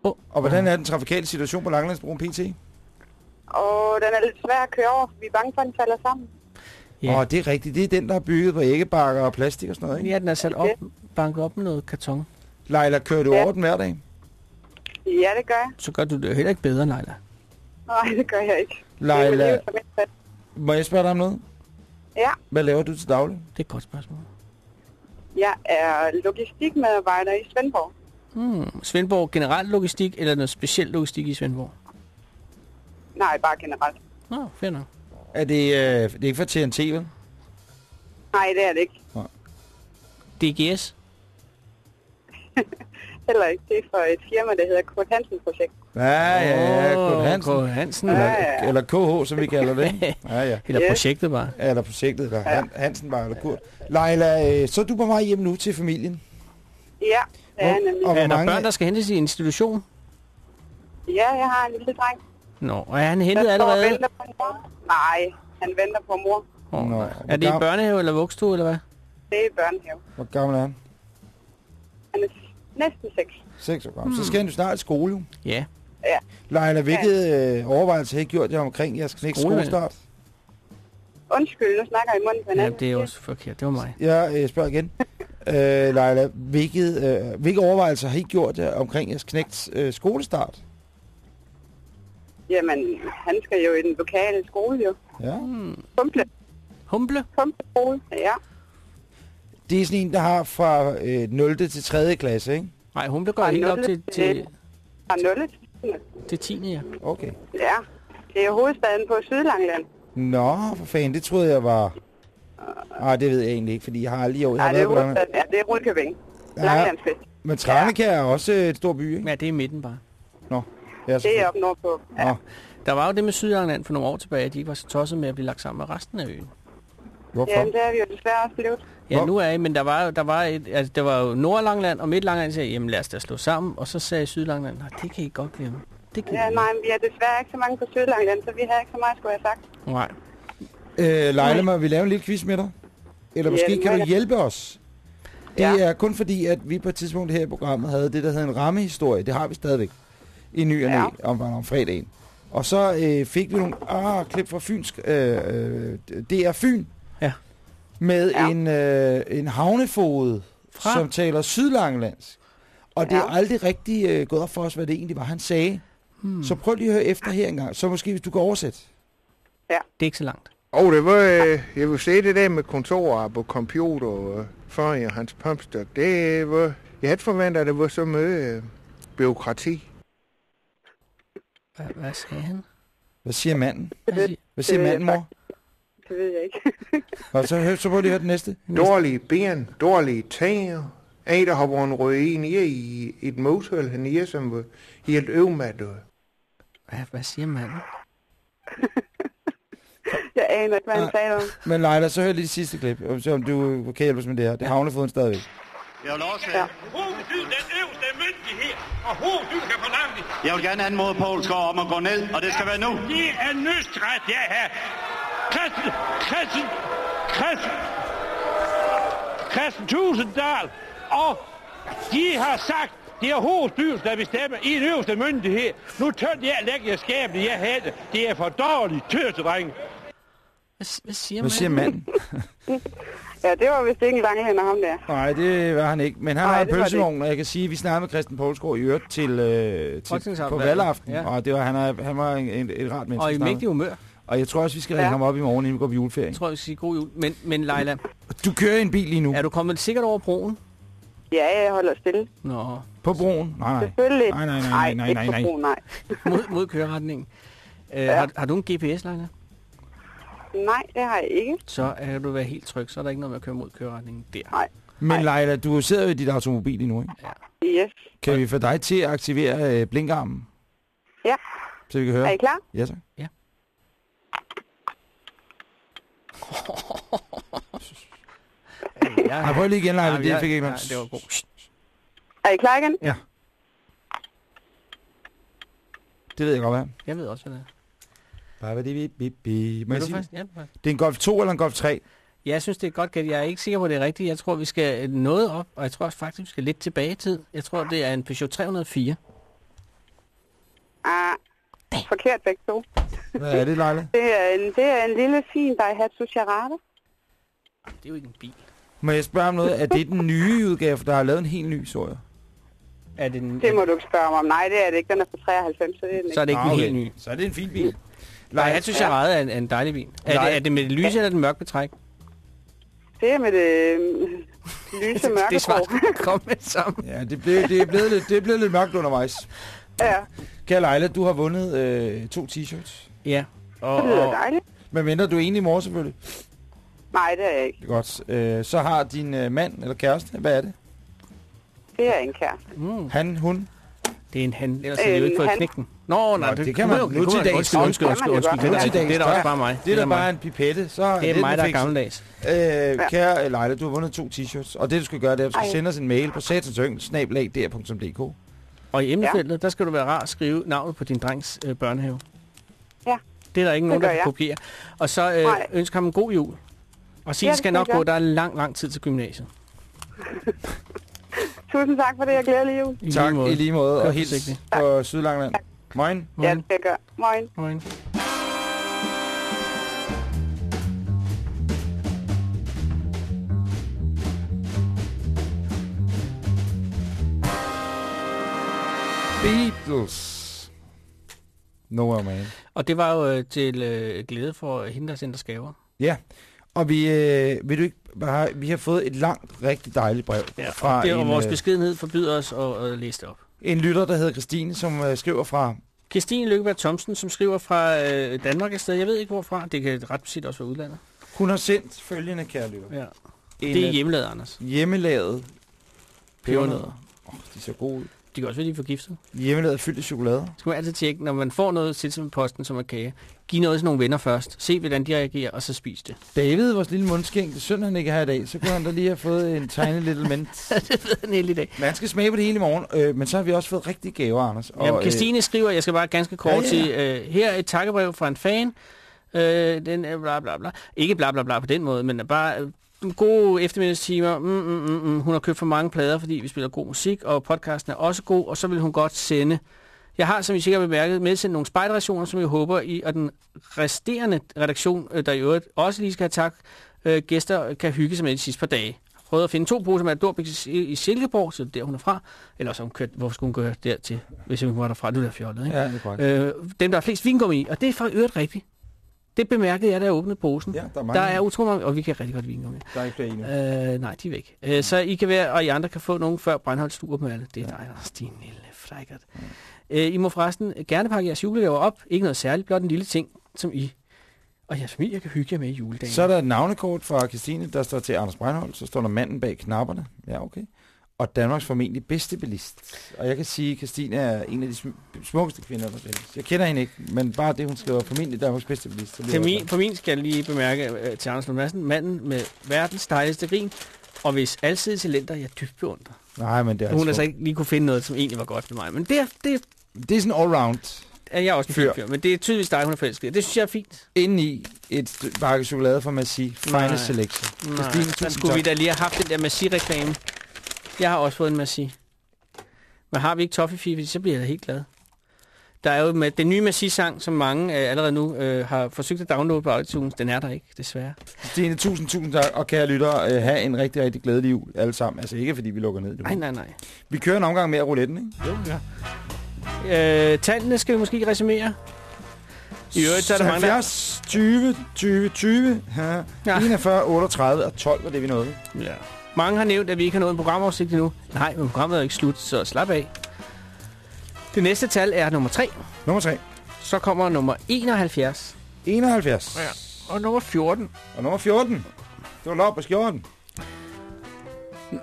Og hvordan er den trafikale situation på Langlandsbroen PT? Og den er lidt svær at køre over, for vi er bange for, at den falder sammen. Ja. Åh, det er rigtigt. Det er den, der er bygget på æggebakker og plastik og sådan noget, ikke? Ja, den er sat op, banket op med noget karton. Leila, kører du Ja. over den hver dag? Ja, det gør jeg. Så gør du det heller ikke bedre, Leila. Nej, det gør jeg ikke. Leila, må jeg spørge dig om noget? Ja, Hvad laver du til daglig? Det er et godt spørgsmål. jeg er logistikmedarbejder i Svendborg. Hmm. Svendborg generelt logistik, eller noget specielt logistik i Svendborg? Nej, bare generelt. Nå, fair nok. Er det, øh, det er ikke for TNT, vel? Nej, det er det ikke. DGS? Heller ikke. Det er for et firma, der hedder Kurt Hansen Projekt. Ja, ja, ja. Kurt Hansen. Kurt Hansen. Eller, Ja, ja. eller KH, som vi kalder det. Ja, ja. Eller Yes. projektet bare. Ja, Eller projektet, eller Han, Hansen bare, eller Kurt. Leila, øh, så er du på vej hjem nu til familien. Ja, det er Hvor- nemlig. og hvor Er der mange- børn, der skal hentes i institution? Ja, jeg har en lille dreng. Nå, og er han hentet allerede? venter på mor. Nej, han venter på mor. Oh, Nå, er det i børnehave eller vugstue, eller hvad? Det er i børnehave. Hvor gammel er han? Han er næsten seks. 6 år gammel. Så skal han jo snart i skole, jo. Ja. Ja. Leila, hvilket øh, overvejelser har I gjort jer omkring jeres Skolevalg. skolestart? Undskyld, nu snakker jeg i munden på ja, hinanden. det er også forkert. Det var mig. Jeg øh, spørger igen. øh, Leila, hvilket, øh, hvilke overvejelser har I gjort jer omkring jeres knægts øh, skolestart? Jamen, han skal jo i den lokale skole, jo. Ja. Pumple. Humble? Pumpleskole, ja. Det er sådan en, der har fra øh, 0. til 3. klasse, ikke? Nej, Humble går Ej, helt op til, til, Fra 0. til 10. Ja. Okay. Ja, det er jo hovedstaden på Sydlangland. Nå, for fanden, det troede jeg var... Nej, det ved jeg egentlig ikke, fordi jeg har aldrig år... Jeg Nej, har det er hovedstaden. Ja, det er Rudkøbing. Ja. Langlandsfest. Men Tranekær er også øh, et stort by, ikke? ja, det er i midten bare. Ja, Det er op nordpå. Ja. Der var jo det med Sydlangeland for nogle år tilbage, at de ikke var så tosset med at blive lagt sammen med resten af øen. hvorfor? Jamen, det har vi jo desværre også blevet. Ja, Hvor- nu er I, men der var, jo- der var, et, altså, der var jo Nordlangland og Midtlangeland, der sagde, jamen lad os da slå sammen. Og så sagde Sydlangeland, nej, det kan I godt glemme. Det kan Ja, I nej, men vi er desværre ikke så mange på Sydlangland, så vi har ikke så meget, skulle jeg have sagt. Nej. Øh, Leila, må vi lave en lille quiz med dig? Eller måske Jamen, kan du hjælpe os? Det Ja. er kun fordi, at vi på et tidspunkt her i programmet havde det, der hedder en rammehistorie. Det har vi stadigvæk i ny og Ja. om, om fredagen. Og så øh, fik vi nogle ah, klip fra Fynsk, øh, øh, det er Fyn, Ja. med Ja. en, øh, en havnefod, Fra? som taler sydlangelandsk. Og det er Ja. aldrig rigtig øh, gået op for os, hvad det egentlig var, han sagde. Hmm. Så prøv lige at høre efter her engang. Så måske, hvis du kan oversætte. Det er ikke så langt. Og det var, øh, jeg vil sige det der med kontorer på computer øh, for i hans pumpstok, det var, jeg havde forventet, at det var så meget øh, byråkrati. Hvad, hvad sagde han? Hvad siger manden? Hvad siger, manden, mor? Det ved jeg ikke. Og så, hør, så prøv lige at høre den næste. Dårlige ben, dårlige tænger. En, der har været røget ind i, i et moshul hernede, som var helt øvmattet. hvad, hvad siger manden? Jeg aner ikke, hvad han taler om. Men Leila, så hør lige det sidste klip, og se om du kan hjælpe os med det her. Det havner foden stadigvæk. Jeg vil også... Ja. Og hovedbyd kan forlange det. Jeg vil gerne anmode Poulsgaard om at gå ned, og det skal være nu. Det er nødstræt, jeg har. Christen, Christen, Christen, Christen Tusinddal, og de har sagt, det er hovedstyrelsen, der bestemmer i en øverste myndighed. Nu tør jeg lægge jer skabet, jeg havde det. Det er for dårligt, tøsedreng. Hvad, hvad siger Hvad siger manden? Ja, det var vist ikke en langlænder ham der. Nej, det var han ikke. Men han Nej, har en pølsevogn, og jeg kan sige, at vi snakkede med Christian Poulsgaard i øvrigt til, øh, til på valgaften. Ja. Og det var, han, er, han var en, en, et rart menneske. Og i mægtig humør. Jeg. Og jeg tror også, vi skal ringe Ja. ham op i morgen, inden vi går på juleferie. tror, vi skal sige god jul. Men, men Leila, Du kører i en bil lige nu. er du kommet sikkert over broen? Ja, jeg holder stille. Nå, På broen? Nej, nej. Selvfølgelig. Nej, nej, nej, nej, nej, ikke nej. på broen, nej. mod, mod køreretningen. Uh, Ja. har, har du en GPS, Leila? Nej, det har jeg ikke. Så kan du være helt tryg, så er der ikke noget med at køre mod køreretningen der. Nej. Men Leila, du sidder jo i dit automobil lige nu, ikke? Yes. Kan vi få dig til at aktivere øh, blinkarmen, Ja. så vi kan høre? Er I klar? Ja, tak. Ja, Nej, prøv lige igen, Leila. Ja, Det ja, fik jeg ikke ja, noget. det var godt. Er I klar igen? Det ved jeg godt, hvad. Jeg ved også, hvad det er. Babidi-bip-bip. Må Vil jeg du sige først? det? Ja, du. Det er en Golf 2 eller en Golf 3? Jeg synes, det er godt gæt. Jeg er ikke sikker på, det er rigtigt. Jeg tror, vi skal noget op, og jeg tror også faktisk, vi skal lidt tilbage i tid. Jeg tror, det er en Peugeot 304. Ah, forkert begge to. Hvad er det, Leila? Det er en, det er en lille fin Daihatsu Charade. Det er jo ikke en bil. Må jeg spørge om noget? Er det den nye udgave, for der har lavet en helt ny, så jeg? Er det en, Det må du ikke spørge mig om. Nej, det er det ikke. Den er fra 93, så det er den så er ikke. det ikke Ah, en okay. helt ny. Så er det en fin bil. Nej, jeg synes, jeg er en, en dejlig bil. Er Nej. det, er det med det lyse eller den mørke betræk? Det er med det øh, lyse mørke det er svært at komme med sammen. Ja, det, blev, det, er blevet lidt, det er blevet lidt mørkt undervejs. Ja, Kære Leila, du har vundet øh, to t-shirts. Ja. Og, det lyder dejligt. Men mindre du er enig i mor, selvfølgelig. Nej, det er jeg ikke. Det godt. Øh, så har din øh, mand eller kæreste, hvad er det? Det er en kæreste. mm, Han, hun? Det er en han, ellers havde vi jo Øh, ikke fået han- knækken. Nå, nej, Nå, det kan man- kunne- nu til dags. Undskyld, undskyld, Det undskyld. jo undskyld. Det, Nu til er- det er da også der- bare mig. Det er da bare en pipette. Så Det er mig, der er gammeldags. Øh, kære Leila, du har vundet to t-shirts, og det du skal gøre, det er, at du skal sende os en mail på satansyngel.dk. Og i emnefeltet, der skal du være rar at skrive navnet på din drengs øh, børnehave. Ja. Det er der ikke nogen, der kan kopiere. Og så øh, ønsker ham en god jul. Og sig, Ja, det skal nok gå, der er lang, lang tid til gymnasiet. Tusind tak for det. Jeg glæder jul. I Tak, lige måde. i lige måde, og forsigtigt. på Sydlangland. Moin. Ja, det skal jeg gøre. Moin. Moin. Beatles. Nowhere Man. Og det var jo øh, til øh, glæde for hende, der sendte skaver. Ja, og vi, øh, vil du ikke bare, vi har fået et langt, rigtig dejligt brev Ja, fra det, og en, vores øh, beskedenhed forbyder os at, at læse det op. en lytter, der hedder Christine, som øh, skriver fra... Christine Lykkeberg Thomsen, som skriver fra øh, Danmark et sted. Jeg ved ikke hvorfra. Det kan ret beset også være udlandet. Hun har sendt følgende, kære lytter. Ja. En, Det er øh, hjemmelavet, Anders. hjemmelavet Pebernødder. Åh, oh, de ser gode ud. De kan også være, de er forgiftet. Hjemmelavet fyldt i chokolade. skal man altid tjekke, når man får noget til med posten som er kage. Giv noget til nogle venner først. Se, hvordan de reagerer, og så spis det. David, vores lille mundskænk, det er synd, han ikke er her i dag. Så kunne han da lige have fået en tiny little mint. det ved han hele i dag. Man skal smage på det hele i morgen, øh, men så har vi også fået rigtig gaver, Anders. Og, Jamen, Christine skriver, jeg skal bare ganske kort Ja, ja, ja, sige, øh, her er et takkebrev fra en fan. Øh, den er bla bla bla. Ikke bla bla bla på den måde, men bare øh, gode eftermiddagstimer. Mm, mm, mm, mm. Hun har købt for mange plader, fordi vi spiller god musik, og podcasten er også god, og så vil hun godt sende. Jeg har, som I sikkert har bemærket, medsendt nogle spejlrationer, som jeg håber, I og den resterende redaktion, øh, der i øvrigt også lige skal have tak, øh, gæster kan hygge sig med de sidste par dage. Prøvede at finde to poser med Adorbix i i Silkeborg, så er der, hun er fra. Eller så hun kørt, hvorfor skulle hun køre dertil, hvis hun var derfra? Det er fjollet, ikke? Ja, det er. Øh, dem, der er flest vingummi i, og det er for øvrigt rigtigt. Det bemærkede jeg, da jeg åbnede posen. Ja, der er mange. Der er utrolig mange, og vi kan rigtig godt vingummi. der er ikke flere endnu. Øh, nej, de er væk. Øh, så I kan være, og I andre kan få nogen før Breinholt stuer med alle. Det er dig, Anders, din lille frækkert. Øh, I må forresten gerne pakke jeres julegaver op. Ikke noget særligt, blot en lille ting, som I og jeres familie kan hygge jer med i juledagen. Så er der et navnekort fra Christine, der står til Anders Breinholt. Så står der manden bag knapperne. Ja, okay. Og Danmarks formentlig bedste bilist. Og jeg kan sige, at Christine er en af de sm- smukkeste kvinder, der findes. Jeg kender hende ikke, men bare det, hun skriver, formentlig Danmarks bedste bilist. Til min, for min skal jeg lige bemærke øh, til Anders Lund Madsen, manden med verdens dejligste grin, og hvis alsidige talenter jeg dybt beundrer. Nej, men det er, Hun har altså, så ikke lige kunne finde noget, som egentlig var godt med mig. Men det, er- det det er sådan all-round. er jeg også en Fyr. fyr. Men det er tydeligvis dig, hun er forelsket. Det synes jeg er fint. Inde i et bakke chokolade fra Massi. Finest selection. Nej, Christine, så skulle vi da lige have haft den der Massi-reklame. Jeg har også fået en Massi. Men har vi ikke Toffifee, så bliver jeg da helt glad. Der er jo med den nye Massi-sang, som mange øh, allerede nu øh, har forsøgt at downloade på iTunes. Den er der ikke, desværre. Stine, tusind, tusind tak. Og kære lyttere, øh, have en rigtig, rigtig glædelig jul alle sammen. Altså ikke fordi vi lukker ned. Nej, nej, nej. Vi kører en omgang mere rouletten, ikke? Jo, ja. Øh, tallene skal vi måske resumere. I øvrigt, så er der mange, der... 70, 20, 20, 20, ja. Ja. 41, 38 og 12 var det, vi nåede. Ja. Mange har nævnt, at vi ikke har nået en programoversigt endnu. Nej, men programmet er ikke slut, så slap af. Det næste tal er nummer 3. Nummer 3. Så kommer nummer 71. 71. Ja. Og nummer 14. Og nummer 14. Det var lov på skjorten.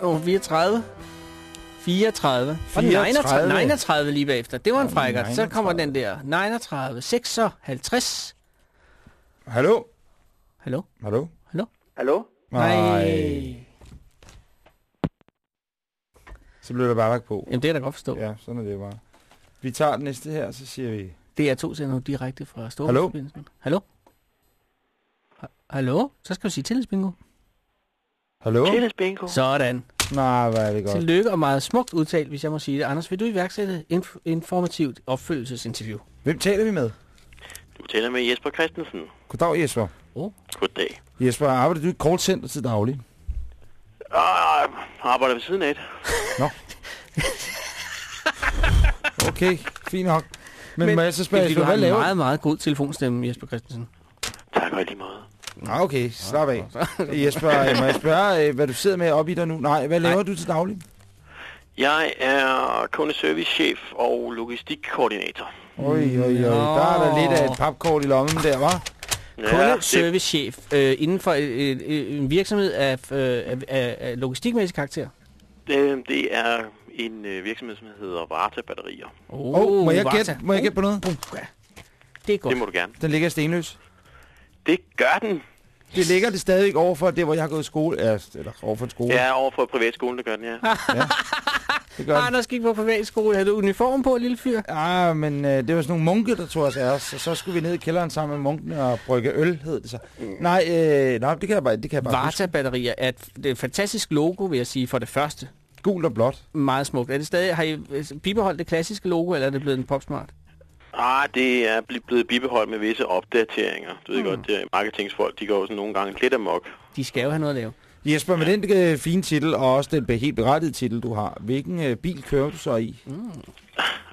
Nummer 34. 34. 34. Og 39, 39 lige bagefter. Det var en frækker. Så 39. kommer den der. 39. 56. Hallo? Hallo? Hallo? Hallo? Nej. Så blev der bare på. Jamen, det er da godt forstå. Ja, sådan er det bare. Vi tager den næste her, så siger vi... Det er to sender nu direkte fra Hallo? Storforbindelsen. Hallo? Ha- Hallo? Så skal du sige tillidsbingo. Hallo? Tennis bingo. Sådan. Nej, hvor er det godt. Tillykke og meget smukt udtalt, hvis jeg må sige det. Anders, vil du iværksætte inf- informativt opfølgelsesinterview? Hvem taler vi med? Du taler med Jesper Christensen. Goddag, Jesper. Goddag. Jesper, arbejder du i callcenter til daglig? Ah, arbejder ved siden af det. Okay, fint nok. Men, Men må jeg så Det er, spørge, fordi, du Jesper, har hvad en laver meget, meget god telefonstemme, Jesper Christensen. Tak og i lige måde. Ah, okay, slap af. Jesper, øh, må jeg spørge, øh, hvad du sidder med op i dig nu? Nej, hvad laver Nej. du til daglig? Jeg er kundeservicechef og logistikkoordinator. Oj, oj, oj. Der er der lidt af et papkort i lommen der, var. Ja, Kundeservicechef øh, inden for øh, øh, en virksomhed af, øh, af, af, logistikmæssig karakter. det, det er en øh, virksomhed, som hedder Varta Batterier. Oh, Oh, må jeg gætte, må jeg gætte på noget? Uh, ja. Det er godt. Det må du gerne. Den ligger i Stenløs. Det gør den. Det ligger det stadigvæk over for det, hvor jeg har gået i skole. Ja, eller over for en skole. Ja, over for privatskolen, det gør den, ja. det gør. Anders gik på privatskole. Havde du uniform på, lille fyr? Ja, men øh, det var sådan nogle munke, der tog os af os, og så skulle vi ned i kælderen sammen med munkene og brygge øl, hed det så. Mm. Nej, øh, nej, det kan jeg bare, det kan jeg bare. Varta-batterier er et, det er et fantastisk logo, vil jeg sige, for det første. Gult og blåt. Meget smukt. Er det stadig, har I øh, bibeholdt det klassiske logo, eller er det blevet en popsmart? Ah, det er bl- blevet bibeholdt med visse opdateringer. Du ved godt, det er marketingsfolk, de går jo sådan nogle gange lidt amok. De skal jo have noget at lave. Jesper, med den øh, fine titel, og også den helt berettigede titel, du har, hvilken øh, bil kører du så i?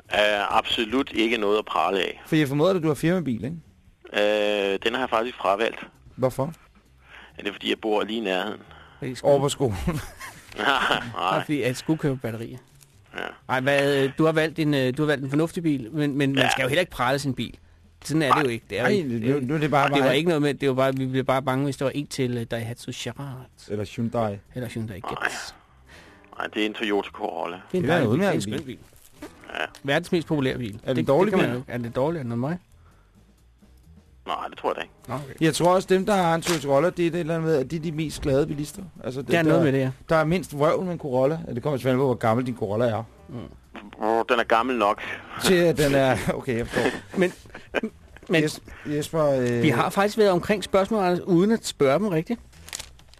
Er absolut ikke noget at prale af. For jeg formoder, at du har firmabil, ikke? Øh, den har jeg faktisk fravalgt. Hvorfor? Er det fordi, jeg bor lige i nærheden? Over på skolen. Nej, fordi at skulle købe batterier. ja. Ej, hvad, øh, du har valgt en, du har valgt en fornuftig bil, men, men man Ja. skal jo heller ikke prale sin bil. Sådan er det jo ikke. Det er Nej, ikke. nu, nu er det bare det var ikke noget med, det var bare, vi blev bare bange, hvis der var en til uh, Daihatsu Charade. Eller Hyundai. Eller Hyundai Getz. Nej, det er en Toyota Corolla. Det er en Det er en er en udmærket skøn bil. bil. Ja. Verdens mest populære bil. Er det en dårlig det kan bil? man jo ikke. Er det dårligere end mig? Nej, det tror jeg da ikke. Nå, okay. Jeg tror også, dem, der har en Toyota Corolla, det er det et eller andet med, at de er de mest glade bilister. Altså, det, Der er noget med det her. Der er mindst vrøvl med en Corolla. Ja, det kommer selvfølgelig på, hvor gammel din Corolla er. Oh, den er gammel nok. Til at den er... Okay, jeg forstår. Men, men Jes, Jesper... Øh, vi har faktisk været omkring spørgsmål, Anders, uden at spørge dem rigtigt.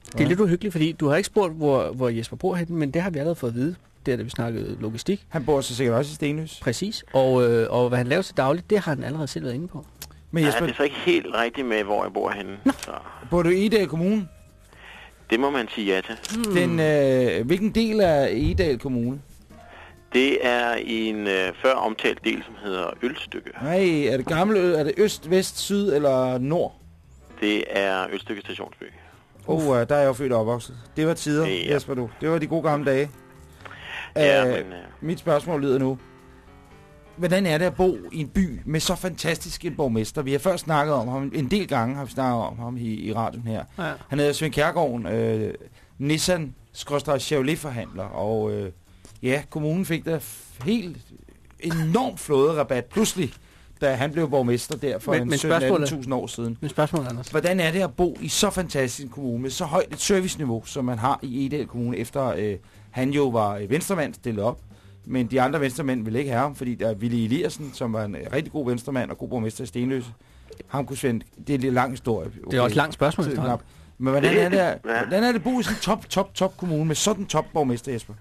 Det er Ja. lidt uhyggeligt, fordi du har ikke spurgt, hvor, hvor Jesper bor henne, men det har vi allerede fået at vide. Det er da vi snakkede logistik. Han bor så sikkert også i Stenløs. Præcis. Og, øh, og hvad han laver til dagligt, det har han allerede selv været inde på. Men Ja, Jesper, det er så ikke helt rigtigt med, hvor jeg bor henne. Så bor du i Edal Kommune? det må man sige ja til. Hmm. Den, øh, hvilken del af Edal Kommune? Det er i en øh, før omtalt del, som hedder Ølstykke. Nej, er det gamle ø? Er det øst, vest, syd eller nord? Det er Ølstykke Stationsby. Åh, oh, der er jeg jo født og opvokset. Det var tider, Ja. Jesper, du. Det var de gode gamle dage. Ja, Øh, men øh, Mit spørgsmål lyder nu. Hvordan er det at bo i en by med så fantastisk en borgmester? Vi har først snakket om ham, en del gange har vi snakket om ham i, i radioen her. Ja. Han hedder Svend Kjærgaard, øh, Nissan Chevrolet-forhandler, og øh, ja, kommunen fik da helt enormt flåde-rabat pludselig, da han blev borgmester der for Men- en men 17-18.000 år siden. Men spørgsmål, Anders. Hvordan er det at bo i så fantastisk en kommune med så højt et serviceniveau, som man har i Edal Kommune, efter øh, han jo var øh, venstremand stillet op, men de andre venstremænd ville ikke have ham, fordi der er Willy Eliassen, som var en rigtig god venstremand og god borgmester i Stenløse. Ham kunne Svend, det er en lidt lang historie. Okay. Det er også et langt spørgsmål. Men hvordan er det, at, Ja. hvordan er det at bo i sådan en top, top, top kommune med sådan en top borgmester, Jesper?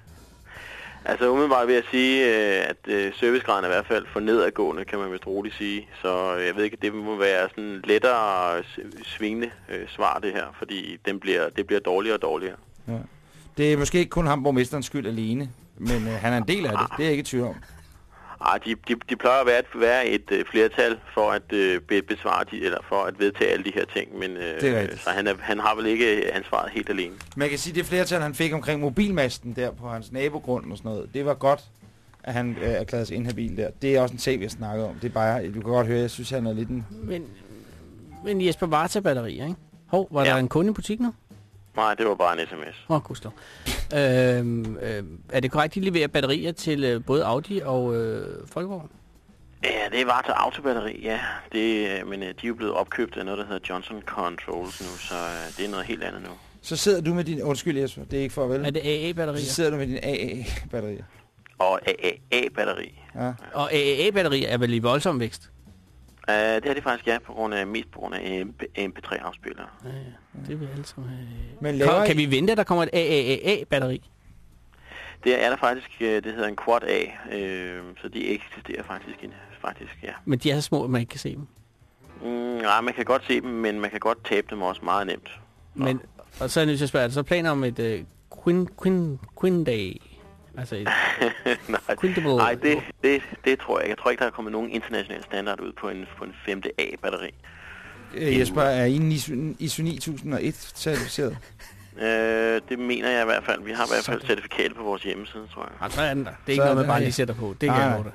altså umiddelbart vil jeg sige, øh, at øh, servicegraden er i hvert fald for nedadgående, kan man vist roligt sige. Så øh, jeg ved ikke, det må være sådan lettere svingende svar det her, fordi den bliver, det bliver dårligere og dårligere. Det er måske ikke kun ham borgmesterens skyld alene, men øh, han er en del af det. Det er jeg ikke i tvivl om. Ah, de, de, de plejer at være et, være et øh, flertal for at øh, be, besvare de, eller for at vedtage alle de her ting, men øh, Det er rigtigt. så han, er, han har vel ikke ansvaret helt alene. Man kan sige, at det flertal, han fik omkring mobilmasten der på hans nabogrund og sådan noget, det var godt, at han øh, erklærede sig inhabil der. Det er også en sag, vi har snakket om. Det er bare, du kan godt høre, jeg synes, han er lidt en... Men Men Jesper Varta batterier, ikke? Hov, var. Ja. der en kunde i butikken nu? Nej, det var bare en sms. Åh, oh, gudstår. øhm, øh, er det korrekt, at de leverer batterier til øh, både Audi og øh, Folkevogn? Ja, det var til autobatteri, ja. Det, øh, men øh, de er jo blevet opkøbt af noget, der hedder Johnson Controls nu, så øh, det er noget helt andet nu. Så sidder du med din... Undskyld, Jesper, det er ikke for vel. Er det AA-batterier? Så sidder du med din AA-batterier. Og AAA-batteri. Ja. Og AA-batterier er vel i voldsom vækst? Uh, det er det faktisk, ja, på grund af, mest på grund af MP3-afspillere. Ja, ja. Det vil jeg alle sammen have. Men laver kan I- vi vente, at der kommer et AAA-batteri? Det er der faktisk, øh, det hedder en Quad A, øh, så de eksisterer faktisk, i- faktisk, ja. Men de er så små, at man ikke kan se dem. Mm, nej, man kan godt se dem, men man kan godt tabe dem også meget nemt. Men, og så er jeg nødt til at spørge, er der så planer om et uh, Quin, Quin, Quin Day? Altså et nej, Quintable. nej det, det, det tror jeg ikke. Jeg tror ikke, der er kommet nogen international standard ud på en, på en 5. A-batteri. Øh, Jesper, er I en ISO, ISO 9001 certificeret? Øh, det mener jeg i hvert fald. Vi har i hvert fald certifikat på vores hjemmeside, tror jeg. Ah, så er den der. Det er Så ikke er noget, man bare lige sætter på. Det kan jeg love.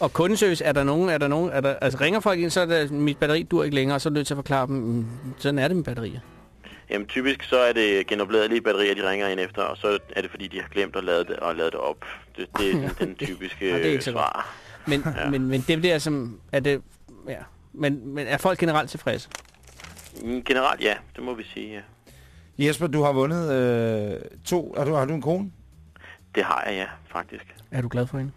Og kundeservice, er der nogen, er der nogen, er der, altså ringer folk ind, så er der, mit batteri dur ikke længere, og så er du nødt til at forklare dem, mm, sådan er det med batterier. Jamen typisk så er det genopladelige batterier, de ringer ind efter, og så er det fordi, de har glemt at lade det, og lade det op. Det, det er den typiske Ja, det er ikke så svar. Men, Ja. men, men det der som, er det, ja, men, men er folk generelt tilfredse? Mm, Generelt ja, det må vi sige, ja. Jesper, du har vundet øh, to... Har du, har du en kone? Det har jeg, ja, faktisk. Er du glad for hende?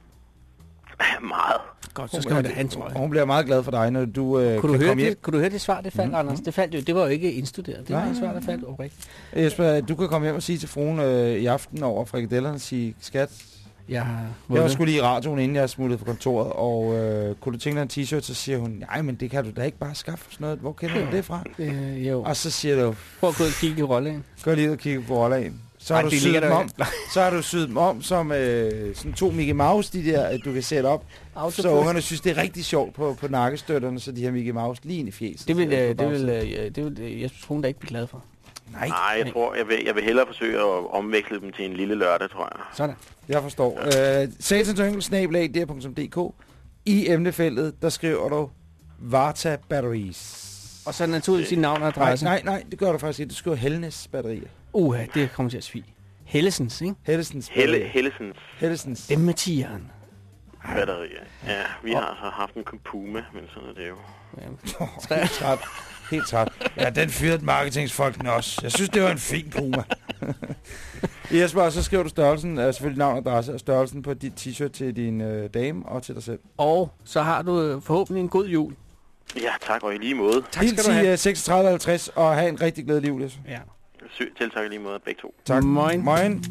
Meget. Godt, så skal man da have en trøje. Hun bliver meget glad for dig, når du øh, Kunne du, kan høre komme hjem. det, kunne du høre det svar, det faldt, mm. Anders? Det, faldt jo, det var jo ikke indstuderet. Det var et svar, der faldt oprigtigt. Jesper, du kan komme hjem og sige til fruen øh, i aften over frikadellerne, sige, skat, Jeg har jeg var skulle lige i radioen, inden jeg smuttede fra kontoret, og øh, kunne du tænke dig en t-shirt, så siger hun, nej, men det kan du da ikke bare skaffe sådan noget. Hvor kender du det fra? Øh, jo. Og så siger du, Prøv at gå ud og kigge i rollen. gå lige ud og kigge på rollagen. Så Ej, har, du det syet dem om, så har du syet dem om som øh, sådan to Mickey Mouse, de der, at du kan sætte op. Så ungerne synes, det er rigtig sjovt på, på nakkestøtterne, så de har Mickey Mouse lige ind i fjeset. Det vil, øh, øh, det vil, øh, det vil øh, Jesper Fruen da ikke blive glad for. Nej, Nej, jeg tror, jeg vil, jeg vil hellere forsøge at omveksle dem til en lille lørdag, tror jeg. Sådan. jeg forstår. Øh, satansyngel, I emnefeltet, der skriver du Varta Batteries. Og så naturligvis sin navn og Nej, adresse. nej, nej, det gør du faktisk ikke. Du skriver Hellnes batterier. Uha, det kommer til at svige. Hellesens, ikke? Hellesens Helle. Hellesens Hellesens. Dem med tieren. batterier. Ja, vi har så haft en Puma, men sådan er det jo. Ja. Helt træt. Helt træt. Ja, den fyrede marketingsfolkene også. Jeg synes, det var en fin puma. Jesper, og så skriver du størrelsen, uh, selvfølgelig navn og adresse, og størrelsen på dit t-shirt til din uh, dame og til dig selv. Og så har du øh, forhåbentlig en god jul. Ja, tak, og i lige måde. Tak skal du Hils i have. uh, 3650 og have en rigtig glædelig jul, Jesper. Ja. Sø, tiltak lige måde begge to. Tak. Moin. Moin.